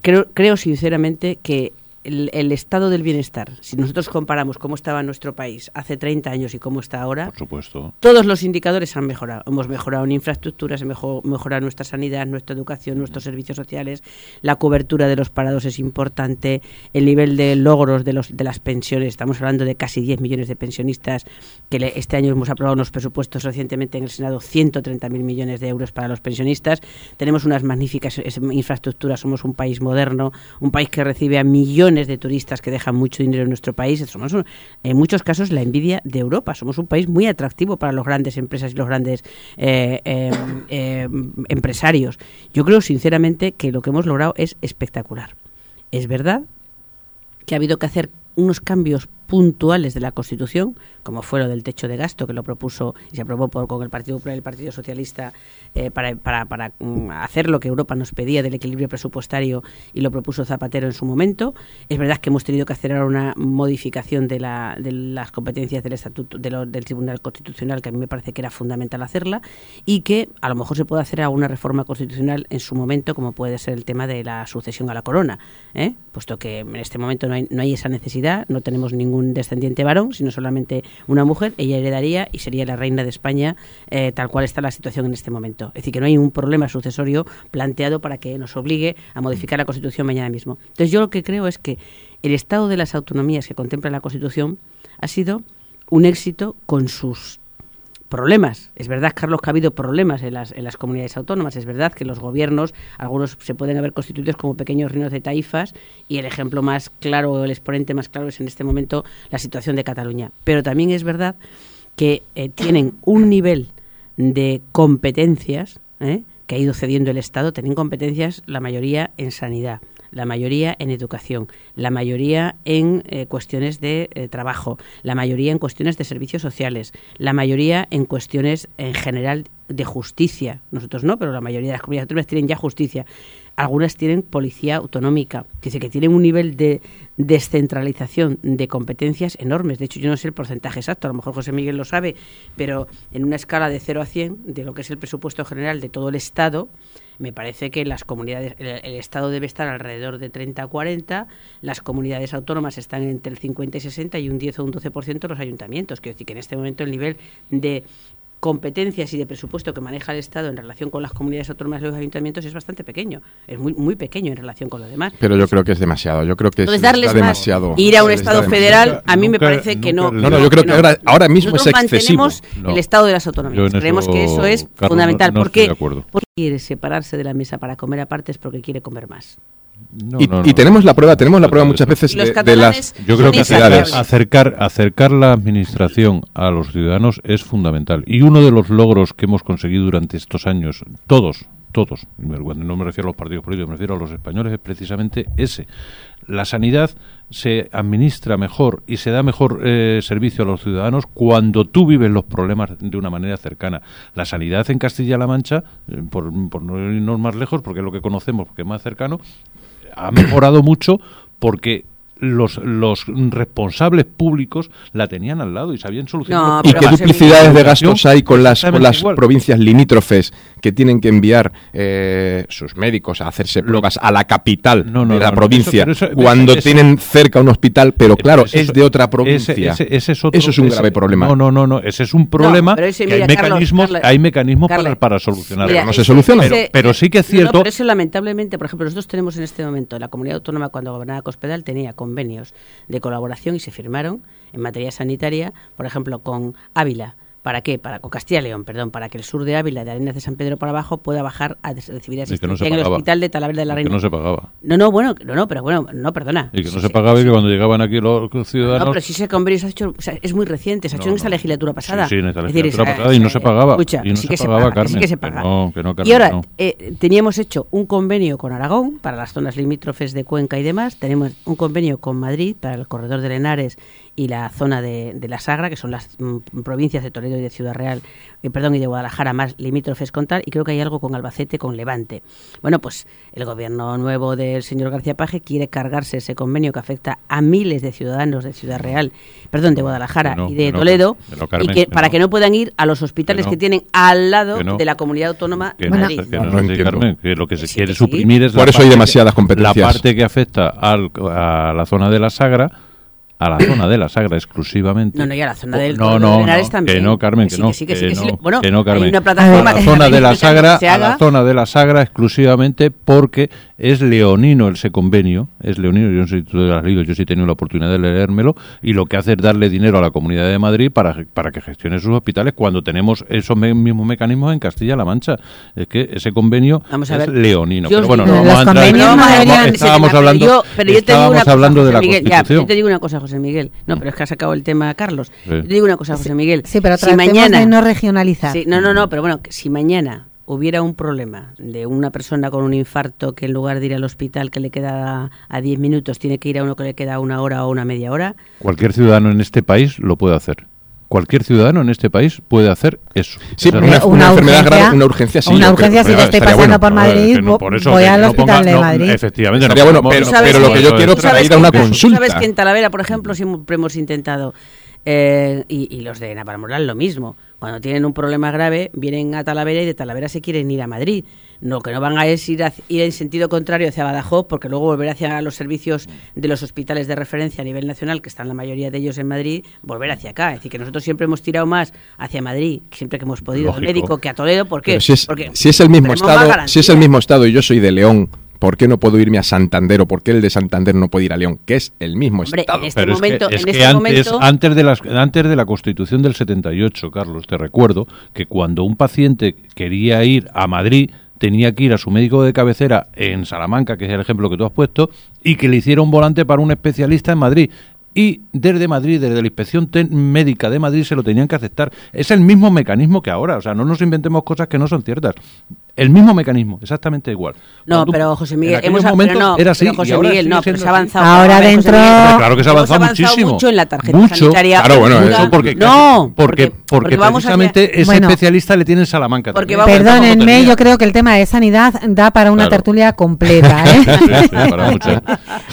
creo, creo sinceramente que el, el estado del bienestar, si nosotros comparamos cómo estaba nuestro país hace 30 años y cómo está ahora, Por supuesto. todos los indicadores han mejorado. Hemos mejorado en infraestructuras, hemos mejo- mejorado nuestra sanidad, nuestra educación, nuestros servicios sociales, la cobertura de los parados es importante, el nivel de logros de, los, de las pensiones, estamos hablando de casi 10 millones de pensionistas, que le- este año hemos aprobado unos presupuestos recientemente en el Senado, 130.000 millones de euros para los pensionistas, tenemos unas magníficas es- infraestructuras, somos un país moderno, un país que recibe a millones de turistas que dejan mucho dinero en nuestro país, somos en muchos casos la envidia de Europa, somos un país muy atractivo para las grandes empresas y los grandes eh, eh, eh, empresarios. Yo creo sinceramente que lo que hemos logrado es espectacular. Es verdad que ha habido que hacer unos cambios puntuales de la Constitución, como fue lo del techo de gasto, que lo propuso y se aprobó por, con el Partido Popular y el Partido Socialista eh, para, mm, hacer lo que Europa nos pedía del equilibrio presupuestario y lo propuso Zapatero en su momento. Es verdad que hemos tenido que hacer ahora una modificación de, la, de las competencias del estatuto del Tribunal Constitucional, que a mí me parece que era fundamental hacerla, y que a lo mejor se puede hacer alguna reforma constitucional en su momento, como puede ser el tema de la sucesión a la corona, ¿eh? puesto que en este momento no hay, no hay esa necesidad, no tenemos ningún descendiente varón, sino solamente una mujer, ella heredaría y sería la reina de España, eh, tal cual está la situación en este momento. Es decir, que no hay un problema sucesorio planteado para que nos obligue a modificar la Constitución mañana mismo. Entonces yo lo que creo es que el estado de las autonomías que contempla la Constitución ha sido un éxito con sus problemas. Es verdad, Carlos, que ha habido problemas en las, en las comunidades autónomas. Es verdad que los gobiernos, algunos se pueden haber constituidos como pequeños reinos de taifas y el ejemplo más claro, o el exponente más claro es en este momento la situación de Cataluña. Pero también es verdad que eh, tienen un nivel de competencias ¿eh? que ha ido cediendo el Estado, tienen competencias la mayoría en sanidad, la mayoría en educación, la mayoría en eh, cuestiones de eh, trabajo, la mayoría en cuestiones de servicios sociales, la mayoría en cuestiones en general de justicia. Nosotros no, pero la mayoría de las comunidades autónomas tienen ya justicia. Algunas tienen policía autonómica, dice que tienen un nivel de descentralización de competencias enormes. De hecho, yo no sé el porcentaje exacto, a lo mejor José Miguel lo sabe, pero en una escala de 0 a 100 de lo que es el presupuesto general de todo el Estado, me parece que las comunidades, el, el, Estado debe estar alrededor de 30 a 40, las comunidades autónomas están entre el 50 y 60 y un 10 o un 12% los ayuntamientos. Quiero decir que en este momento el nivel de competencias y de presupuesto que maneja el Estado en relación con las comunidades autónomas y los ayuntamientos es bastante pequeño, es muy muy pequeño en relación con lo demás. Pero yo creo que es demasiado, yo creo que Entonces, es darles demasiado. Más, ir a un Estado federal, a mí me parece que no. No, no, yo creo que, ahora, ahora mismo Nosotros es excesivo. mantenemos el Estado de las autonomías. Creemos que eso es Carlos, fundamental. no- no ¿Por qué? estoy de acuerdo. Porque quiere separarse de la mesa para comer aparte es porque quiere comer más. No, y, no, y no. tenemos la prueba, tenemos la prueba muchas veces de, de las Yo creo que acercar, acercar la administración a los ciudadanos es fundamental. Y uno de los logros que hemos conseguido durante estos años, todos, todos, no me refiero a los partidos políticos, me refiero a los españoles, es precisamente ese. La sanidad se administra mejor y se da mejor eh, servicio a los ciudadanos cuando tú vives los problemas de una manera cercana. La sanidad en Castilla-La Mancha, eh, por, por no irnos más lejos, porque es lo que conocemos, porque es más cercano, ha mejorado mucho porque los, los responsables públicos la tenían al lado y sabían solucionar. No, ¿Y qué duplicidades de gastos hay con las, con las igual. provincias limítrofes que tienen que enviar eh, sus médicos a hacerse pruebas a la capital No, no, de la no, no, provincia eso- pero eso- cuando eso- tienen cerca un hospital, pero claro, Ese es de otra provincia? Ese, ese- ese es otro- Eso es un ese- grave problema. No, no, no, no, ese es un problema pero ese, que hay Carlos, mecanismos, Carlos, hay mecanismos Carlos, para, para solucionarlo. Mira, no se soluciona. ese- Pero- pero sí que es No, no, cierto- pero eso lamentablemente, por ejemplo, nosotros tenemos en este momento, la comunidad autónoma cuando gobernaba Cospedal tenía convenios de colaboración y se firmaron en materia sanitaria, por ejemplo, con Ávila. ¿Para qué? Para con Castilla y León, perdón, para que el sur de Ávila, de Arenas de San Pedro para abajo, pueda bajar a recibir Y asistencia no se en el hospital de Talavera de la Y que Reina. no se pagaba. No, no, bueno, no, no, pero bueno, no, perdona. Y que no Sí, se sí, pagaba y sí. que cuando llegaban aquí los ciudadanos... No, pero si ese convenio se ha hecho, o sea, es muy reciente, se ha hecho No, en esta legislatura pasada. Sí, sí, en esta Es decir, legislatura es- pasada y no se pagaba. Escucha, Y no sí se que se pagaba, paga, que sí Carmen, que se que paga. no, que no, y Carmen, ahora, no. eh, teníamos hecho un convenio con Aragón para las zonas limítrofes de Cuenca y demás, tenemos un convenio con Madrid para el corredor de Lenares y la zona de, de la Sagra, que son las mm, provincias de Toledo y de Ciudad Real, eh, perdón, y de Guadalajara más limítrofes con tal, y creo que hay algo con Albacete, con Levante. Bueno, pues el gobierno nuevo del señor García Paje quiere cargarse ese convenio que afecta a miles de ciudadanos de Ciudad Real, perdón, de Guadalajara no, y de no, Toledo, que no, Carmen, y que, que para no. que no puedan ir a los hospitales Que tienen al lado de la comunidad autónoma Que de no, Madrid. que no, No es así, entiendo. Carmen, que lo que se Sí, quiere que sí. suprimir es Por la eso hay parte demasiadas que- competencias. La parte que afecta al- a la zona de la Sagra, a la zona de la Sagra exclusivamente. No, no, y a la zona del no, no, de no, también. Que no, Carmen, que, sí, no. que sí, que sí, que sí. no, Bueno, que no, hay Carmen. una plataforma a la que zona de la Sagra, a la zona de la Sagra exclusivamente porque es leonino ese convenio, es leonino, yo no sé si tú lo has leído, yo sí he tenido la oportunidad de leérmelo, y lo que hace es darle dinero a la Comunidad de Madrid para, para que gestione sus hospitales cuando tenemos esos me- mismos mecanismos en Castilla-La Mancha. Es que ese convenio Vamos a es ver. leonino. Yo Pero bueno, no vamos a entrar en- estábamos- hablando, yo- pero yo estábamos una cosa, hablando de José la Miguel, ya, Constitución. yo te digo una cosa, José Miguel. No, pero es que ha sacado el tema Carlos. Sí. Digo una cosa, José Miguel. Sí, pero si mañana, de no regionalizar. Sí, no, no, no, pero bueno, si mañana hubiera un problema de una persona con un infarto que en lugar de ir al hospital que le queda a 10 minutos tiene que ir a uno que le queda una hora o una media hora, Cualquier ciudadano en este país lo puede hacer. Cualquier ciudadano en este país puede hacer eso. Sí, es una, la- una enfermedad grave, una urgencia sí. Una urgencia, creo. si yo estoy pasando bueno. por Madrid, que no, vo- por eso voy al no hospital ponga- de no, Madrid. efectivamente, Estaría no bueno, pero, pero lo que- que yo quiero sabes traer a una que- consulta. Sabes que en Talavera, por ejemplo, siempre hemos intentado, eh, y, y los de Navarmoral lo mismo, cuando tienen un problema grave, vienen a Talavera y de Talavera se quieren ir a Madrid. Lo que no van a es ir, a- ir en sentido contrario hacia Badajoz, porque luego volver hacia los servicios de los hospitales de referencia a nivel nacional, que están la mayoría de ellos en Madrid, volver hacia acá. Es decir, que nosotros siempre hemos tirado más hacia Madrid, siempre que hemos podido, al médico, que a Toledo. ¿Por qué? Pero si es, Porque si es el mismo estado, si es el mismo estado y yo soy de León, ¿por qué no puedo irme a Santander o por qué el de Santander no puede ir a León? Que es el mismo Hombre, estado. en este Pero es que- momento, es en que, este antes, momento, antes, de las, antes de la Constitución del 78, Carlos, te recuerdo que cuando un paciente quería ir a Madrid, tenía que ir a su médico de cabecera en Salamanca, que es el ejemplo que tú has puesto, y que le hiciera un volante para un especialista en Madrid. Y desde Madrid, desde la Inspección Médica de Madrid, se lo tenían que aceptar. Es el mismo mecanismo que ahora, o sea, no nos inventemos cosas que no son ciertas. El mismo mecanismo, exactamente igual. No, pero José Miguel, hemos no, era así, José Miguel, no, pero se ha avanzado. Ahora dentro, claro que se ha avanzado, muchísimo. mucho en la tarjeta mucho. sanitaria. Claro, bueno, eso porque, no, porque, porque, precisamente ese bueno, especialista le tiene en Salamanca. Porque también. Perdónenme, yo creo que el tema de sanidad da para una Claro. tertulia completa, ¿eh? Sí, sí, para mucho.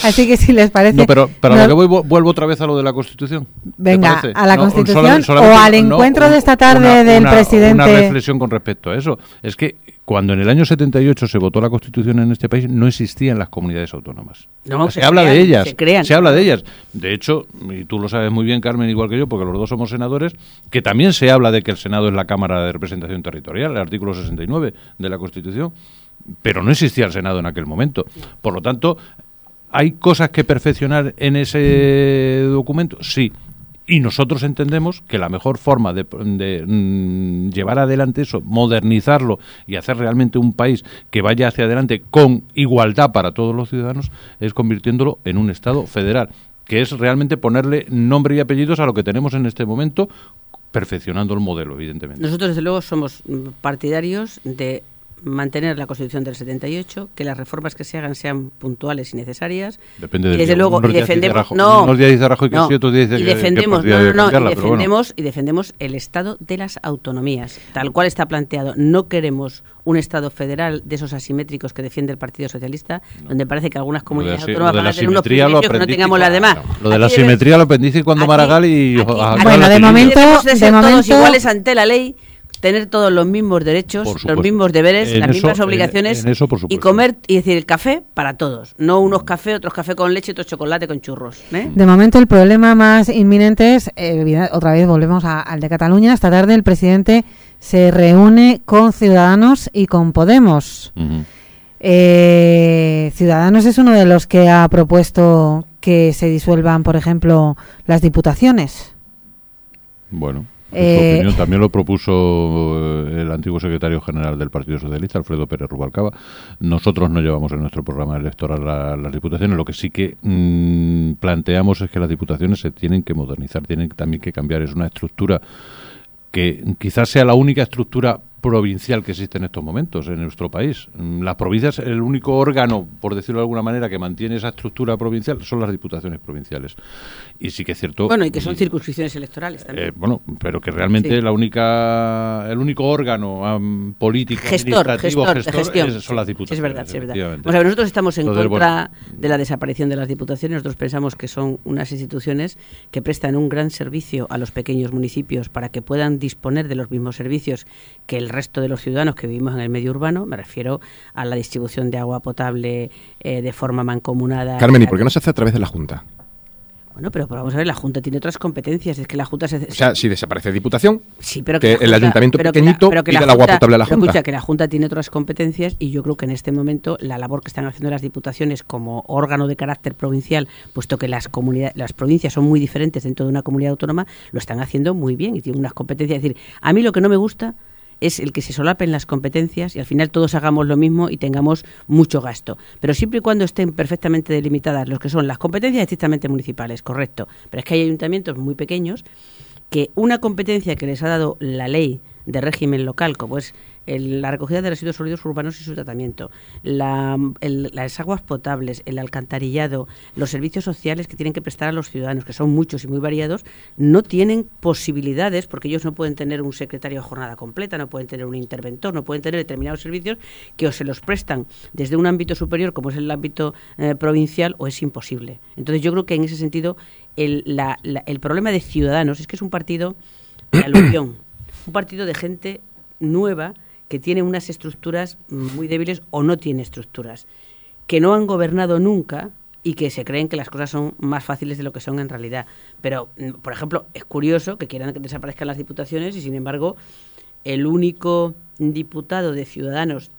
Así que si les parece. No, pero para no- lo que voy, vu- vuelvo otra vez a lo de la Constitución. ¿Te Venga, a la No, Constitución sola- o al no, encuentro un- de esta tarde una- del una- presidente. Una reflexión con respecto a eso. Es que cuando en el año 78 se votó la Constitución en este país, no existían las comunidades autónomas. No, se, se habla de ellas. se crean. habla de ellas. De hecho, y tú lo sabes muy bien, Carmen, igual que yo, porque los dos somos senadores, que también se habla de que el Senado es la Cámara de Representación Territorial, el artículo 69 de la Constitución, pero no existía el Senado en aquel momento. Por lo tanto, ¿hay cosas que perfeccionar en ese documento? Sí. Y nosotros entendemos que la mejor forma de, mm, llevar adelante eso, modernizarlo y hacer realmente un país que vaya hacia adelante con igualdad para todos los ciudadanos es convirtiéndolo en un Estado federal, que es realmente ponerle nombre y apellidos a lo que tenemos en este momento, perfeccionando el modelo, evidentemente. Nosotros, desde luego, somos partidarios de mantener la Constitución del 78, que las reformas que se hagan sean puntuales y necesarias. Depende y del desde luego, y defendemos, Rajoy- no, unos días dice Rajoy que no, y defendemos, podría no, no, no, cambiarla, y defendemos, y defendemos el Estado de las autonomías, tal cual está planteado. No queremos un Estado federal de esos asimétricos que defiende el Partido Socialista, donde parece que algunas comunidades autónomas lo de van a tener unos privilegios que no aprendí tengamos las demás. Lo de la Aquí simetría lo aprendiz cuando aquí- Maragall y... aquí- Bueno, de momento- de ser todos momento- iguales ante la ley, tener todos los mismos derechos, los mismos deberes, En las eso- mismas obligaciones en eso, por y comer y decir el café para todos, no unos café, otros café con leche, otros chocolate con churros. ¿eh? De momento el problema más inminente es, eh, otra vez volvemos a- al de Cataluña, esta tarde el presidente se reúne con Ciudadanos y con Podemos. Eh, Ciudadanos es uno de los que ha propuesto que se disuelvan, por ejemplo, las diputaciones. Bueno, en Eh, opinión también lo propuso eh, el antiguo secretario general del Partido Socialista, Alfredo Pérez Rubalcaba. Nosotros no llevamos en nuestro programa electoral la- las diputaciones. Lo que sí que mm, planteamos es que las diputaciones se tienen que modernizar, tienen también que cambiar. Es una estructura que quizás sea la única estructura provincial que existe en estos momentos en nuestro país. Mm, Las provincias, el único órgano, por decirlo de alguna manera, que mantiene esa estructura provincial son las diputaciones provinciales. Y sí que es cierto. Bueno, y que son y- circunscripciones electorales también. eh, bueno, pero que realmente Sí. la única, el único órgano político, gestor, administrativo, gestor, gestión. es- son las Sí, diputaciones. es verdad, sí, es verdad. efectivamente. Vamos a ver, nosotros estamos en Entonces, contra bueno, de la desaparición de las diputaciones. Nosotros pensamos que son unas instituciones que prestan un gran servicio a los pequeños municipios para que puedan disponer de los mismos servicios que el resto de los ciudadanos que vivimos en el medio urbano. Me refiero a la distribución de agua potable eh, de forma mancomunada. Carmen, ¿y por qué no se hace a través de la Junta? Bueno, pero, pero vamos a ver, la Junta tiene otras competencias. Es que la Junta se... O sea, si desaparece Diputación, Sí, pero que la el ayuntamiento pero que pequeñito pero que la el agua Junta- potable a la pero Junta. escucha, que la Junta tiene otras competencias y yo creo que en este momento la labor que están haciendo las diputaciones como órgano de carácter provincial, puesto que las comunidades, las provincias son muy diferentes dentro de una comunidad autónoma, lo están haciendo muy bien y tienen unas competencias. Es decir, a mí lo que no me gusta es el que se solapen las competencias y al final todos hagamos lo mismo y tengamos mucho gasto. Pero siempre y cuando estén perfectamente delimitadas los que son las competencias estrictamente municipales, correcto. Pero es que hay ayuntamientos muy pequeños que una competencia que les ha dado la ley de régimen local, como es el- la recogida de residuos sólidos urbanos y su tratamiento, la- las aguas potables, el alcantarillado, los servicios sociales que tienen que prestar a los ciudadanos, que son muchos y muy variados, no tienen posibilidades, porque ellos no pueden tener un secretario a jornada completa, no pueden tener un interventor, no pueden tener determinados servicios que o se los prestan desde un ámbito superior, como es el ámbito eh, provincial, o es imposible. Entonces yo creo que en ese sentido el, la- el problema de Ciudadanos es que es un partido de alusión, un partido de gente nueva que tiene unas estructuras muy débiles o no tiene estructuras, que no han gobernado nunca y que se creen que las cosas son más fáciles de lo que son en realidad. Pero, mm, por ejemplo, es curioso que quieran que desaparezcan las diputaciones y, sin embargo, el único diputado de Ciudadanos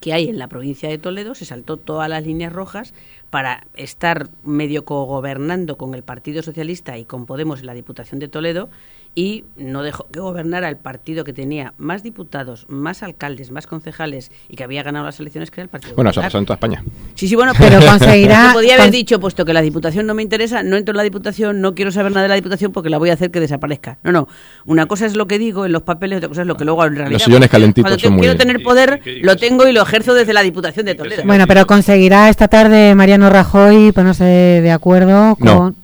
que hay en la provincia de Toledo se saltó todas las líneas rojas para estar medio cogobernando con el Partido Socialista y con Podemos en la Diputación de Toledo y no dejó que gobernara el partido que tenía más diputados, más alcaldes, más concejales y que había ganado las elecciones, que era el Partido Bueno, eso pasado en toda España. Sí, sí, bueno, Pero conseguirá- podía haber dicho, puesto que la diputación no me interesa, no entro en la diputación, no quiero saber nada de la diputación porque la voy a hacer que desaparezca. No, no. Una cosa es lo que digo en los papeles, otra cosa es lo que luego en realidad. sillones calentitos Cuando son muy- quiero tener poder, lo tengo y lo ejerzo desde la diputación de Toledo. Bueno, pero conseguirá esta tarde Mariano Rajoy ponerse de acuerdo con No.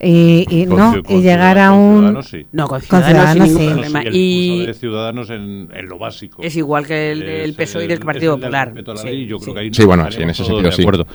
Y, y Con no ciu- y con llegar a un ciudadanos, sí. No, con Ciudadanos, sí. y de Ciudadanos en, en lo básico. Es igual que el del Es PSOE y del el- Partido Popular. Sí, ley, yo sí. creo que ahí Sí, bueno, sí, en ese sentido, de sí. acuerdo.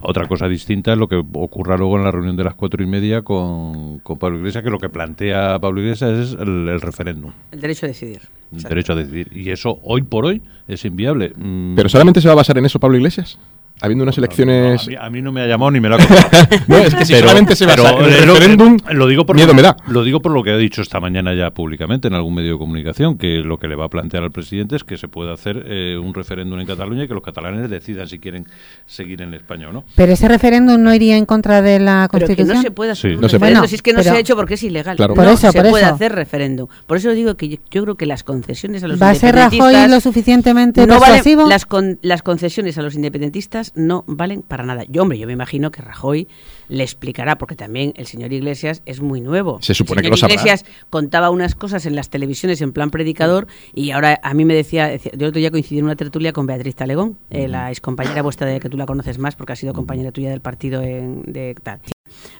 Otra cosa distinta es lo que ocurra luego en la reunión de las cuatro y media con, con Pablo Iglesias, que lo que plantea Pablo Iglesias es el, el referéndum, El derecho a decidir. el derecho a decidir. Y eso hoy por hoy es inviable. Mm, ¿Pero solamente se va a basar en eso Pablo Iglesias? Habiendo unas no, elecciones... a, mí, a mí no me ha llamado ni me lo ha contado. No, es que si Pero- solamente se basa pero en el lo- referéndum, lo digo por miedo me da. Lo digo por lo que ha dicho esta mañana ya públicamente en algún medio de comunicación, que lo que le va a plantear al presidente es que se pueda hacer eh, un referéndum en Cataluña y que los catalanes decidan si quieren seguir en España o no. pero ese referéndum no iría en contra de la Pero que Constitución. no se puede hacer Sí. un No se puede. referéndum, Bueno, si es que no pero- se ha hecho porque es ilegal. Claro. Por No eso, se por puede eso. hacer referéndum. Por eso digo que yo, yo creo que las concesiones a los ¿Va a ser Rajoy lo suficientemente no persuasivo? las, con- las concesiones a los independentistas no valen para nada. Yo, hombre, yo me imagino que Rajoy le explicará, porque también el señor Iglesias es muy nuevo. Se supone el que lo señor sabrá. Iglesias contaba unas cosas en las televisiones en plan predicador y ahora a mí me decía, decía- yo el otro día coincidí en una tertulia con Beatriz Talegón, eh, la excompañera vuestra de que tú la conoces más porque ha sido compañera tuya del partido en, de tal.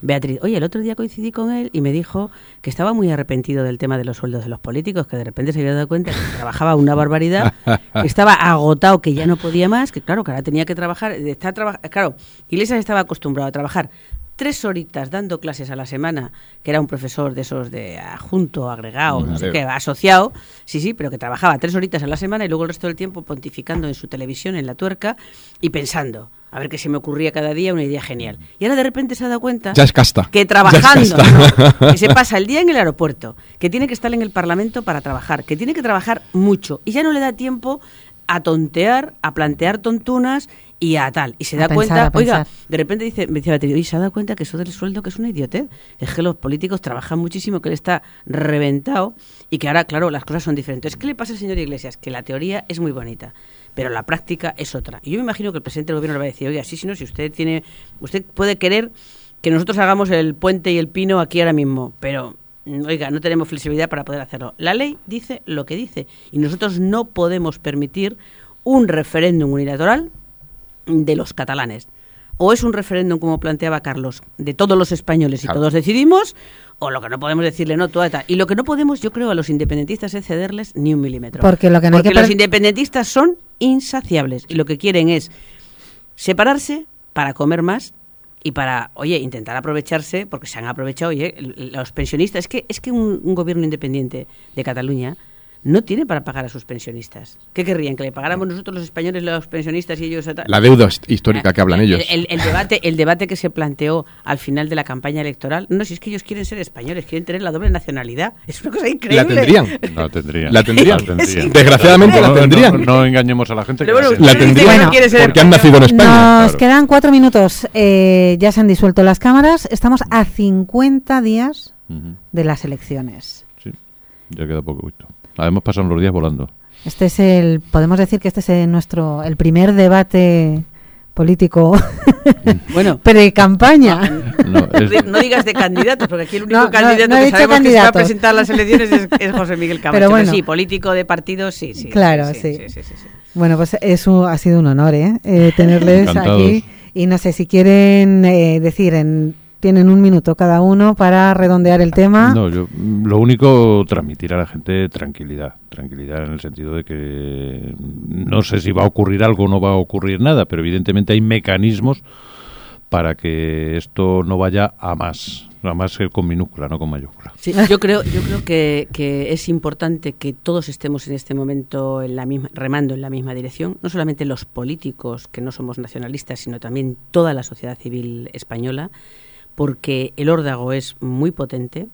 Beatriz, oye, el otro día coincidí con él y me dijo que estaba muy arrepentido del tema de los sueldos de los políticos, que de repente se había dado cuenta que trabajaba una barbaridad, que estaba agotado, que ya no podía más, que claro, que ahora tenía que trabajar, está traba- claro, Iglesias estaba acostumbrado a trabajar tres horitas dando clases a la semana, que era un profesor de esos de adjunto, agregado, no sé qué, asociado, sí, sí, pero que trabajaba tres horitas a la semana y luego el resto del tiempo pontificando en su televisión, en la tuerca, y pensando, a ver qué se me ocurría cada día, una idea genial. Y ahora de repente se ha dado cuenta Ya es casta. que Ya trabajando, es casta. ¿no? que se pasa el día en el aeropuerto, que tiene que estar en el Parlamento para trabajar, que tiene que trabajar mucho y ya no le da tiempo a tontear, a plantear tontunas y a tal. Y se A da pensar, cuenta, oiga, de repente dice, me decía "Oye, se ha dado cuenta que eso del sueldo que es una idiotez. Es que los políticos trabajan muchísimo, que él está reventado y que ahora, claro, las cosas son diferentes. ¿Qué le pasa al señor Iglesias? Que la teoría es muy bonita, pero la práctica es otra. Y yo me imagino que el presidente del gobierno le va a decir, oiga, sí, sí, no, si usted tiene, usted puede querer que nosotros hagamos el puente y el pino aquí ahora mismo, pero oiga, no tenemos flexibilidad para poder hacerlo. La ley dice lo que dice y nosotros no podemos permitir un referéndum unilateral de los catalanes. O es un referéndum, como planteaba Carlos, de todos los españoles y Claro. todos decidimos, o lo que no podemos decirle no, toda esta. Y lo que no podemos, yo creo, a los independentistas es cederles ni un milímetro. Porque lo que no hay Porque que los independentistas son insaciables y lo que quieren es separarse para comer más y para, oye, intentar aprovecharse, porque se han aprovechado, oye, los pensionistas, es que, es que un, un gobierno independiente de Cataluña no tiene para pagar a sus pensionistas. ¿Qué querrían? ¿Que le pagáramos nosotros los españoles los pensionistas y ellos... a tal? La deuda hist- histórica que hablan El- ellos. El, el debate, el debate que se planteó al final de la campaña electoral, no, si es que ellos quieren ser españoles, quieren tener la doble nacionalidad. Es una cosa increíble. La tendrían. La tendrían. La tendrían. tendrían. Desgraciadamente la No, no, tendrían. No, engañemos a la gente. que bueno, la La tendrían no quiere ser porque han nacido en España. Nos claro. quedan cuatro minutos. Eh, ya se han disuelto las cámaras. Estamos a 50 días de las elecciones. Sí, ya queda poco visto. Además pasan los días volando. Este es el, podemos decir que este es el nuestro, el primer debate político Bueno, pre-campaña. No, es- no digas de candidatos, porque aquí el único No, candidato no que sabemos que se va a presentar a las elecciones es, es José Miguel Camacho. Pero Pero bueno. sí, político de partido, sí, sí. Claro, sí. sí. sí, sí, sí, sí. Bueno, pues eso ha sido un honor, ¿eh? Eh, tenerles Encantados. aquí. Y no sé si quieren eh, decir, en, tienen un minuto cada uno para redondear el tema. No, yo mm, lo único transmitir a la gente tranquilidad, tranquilidad en el sentido de que no sé si va a ocurrir algo o no va a ocurrir nada, pero evidentemente hay mecanismos para que esto no vaya a más, a más que con minúscula, no con mayúscula. Sí, yo creo, yo creo que, que es importante que todos estemos en este momento en la misma, remando en la misma dirección, no solamente los políticos que no somos nacionalistas, sino también toda la sociedad civil española, porque el órdago es muy potente,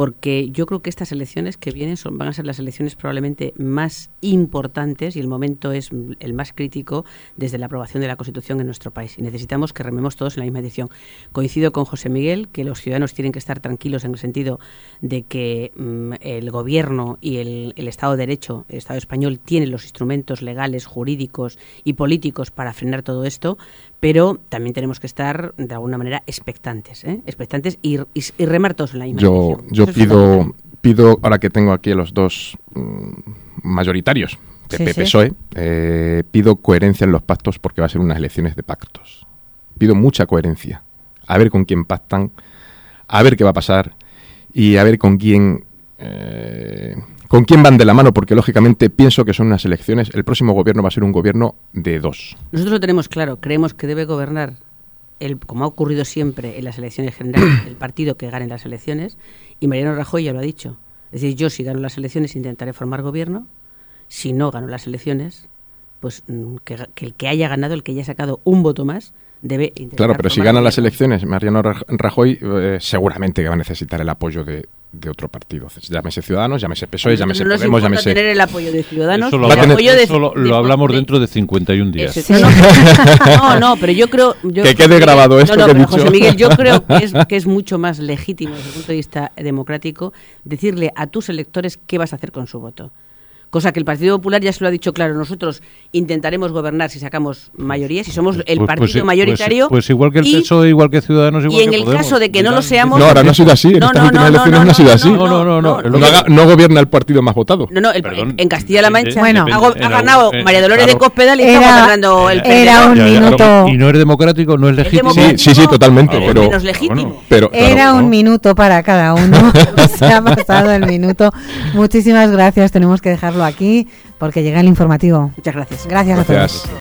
porque yo creo que estas elecciones que vienen son, van a ser las elecciones probablemente más importantes y el momento es el más crítico desde la aprobación de la Constitución en nuestro país. Y necesitamos que rememos todos en la misma dirección. Coincido con José Miguel que los ciudadanos tienen que estar tranquilos en el sentido de que mm, el Gobierno y el, el Estado de Derecho, el Estado español, tienen los instrumentos legales, jurídicos y políticos para frenar todo esto, pero también tenemos que estar de alguna manera expectantes, ¿eh? expectantes y, y, y remar todos en la misma Yo, dirección. yo pido, pido, ahora que tengo aquí a los dos mm, mayoritarios, PP, Sí, sí. PSOE, eh, pido coherencia en los pactos porque va a ser unas elecciones de pactos. Pido mucha coherencia. A ver con quién pactan, a ver qué va a pasar y a ver con quién eh, con quién van de la mano, porque lógicamente pienso que son unas elecciones. El próximo gobierno va a ser un gobierno de dos. Nosotros lo tenemos claro, creemos que debe gobernar, el, como ha ocurrido siempre en las elecciones generales, el partido que gane las elecciones, y Mariano Rajoy ya lo ha dicho. Es decir, yo si gano las elecciones intentaré formar gobierno, si no gano las elecciones, pues mm, que, que el que haya ganado, el que haya sacado un voto más, debe intentar Claro, pero si ganan las elecciones, Mariano Raj- Rajoy eh, seguramente que va a necesitar el apoyo de, de otro partido. Llámese Ciudadanos, llámese PSOE, llámese no Podemos, llámese... tener el apoyo de Ciudadanos, Eso lo, tener- apoyo de- eso lo- de- lo hablamos de- dentro de 51 días. Sí. no, no, no, pero yo creo... yo- Que quede grabado esto no, no, que he dicho. José Miguel, yo creo que es, que es mucho más legítimo desde el punto de vista democrático decirle a tus electores qué vas a hacer con su voto. Cosa que el Partido Popular ya se lo ha dicho claro. Nosotros intentaremos gobernar si sacamos mayoría, si somos el Pues- pues partido pues- mayoritario. Pues, igual que el y- PSOE, igual que Ciudadanos, igual y en que el Podemos. caso de que no lo seamos- No, ahora no ha sido así. En No, estas no, últimas no, elecciones no, no, ha sido no, así. no, No, no, no, no. no, No, haga- no gobierna el partido más votado. No, no, el- Perdón, en Castilla-La Mancha Bueno. ha, ganado María Dolores de. Cospedal y está gobernando el era un minuto. Y no es democrático, no es legítimo. Sí, sí, sí, totalmente, es pero- menos legítimo. Era un ¿no? minuto para cada uno. Se ha pasado el minuto. Muchísimas gracias. Tenemos que dejarlo aquí porque llega el informativo. Muchas gracias. Gracias, a todos. Gracias.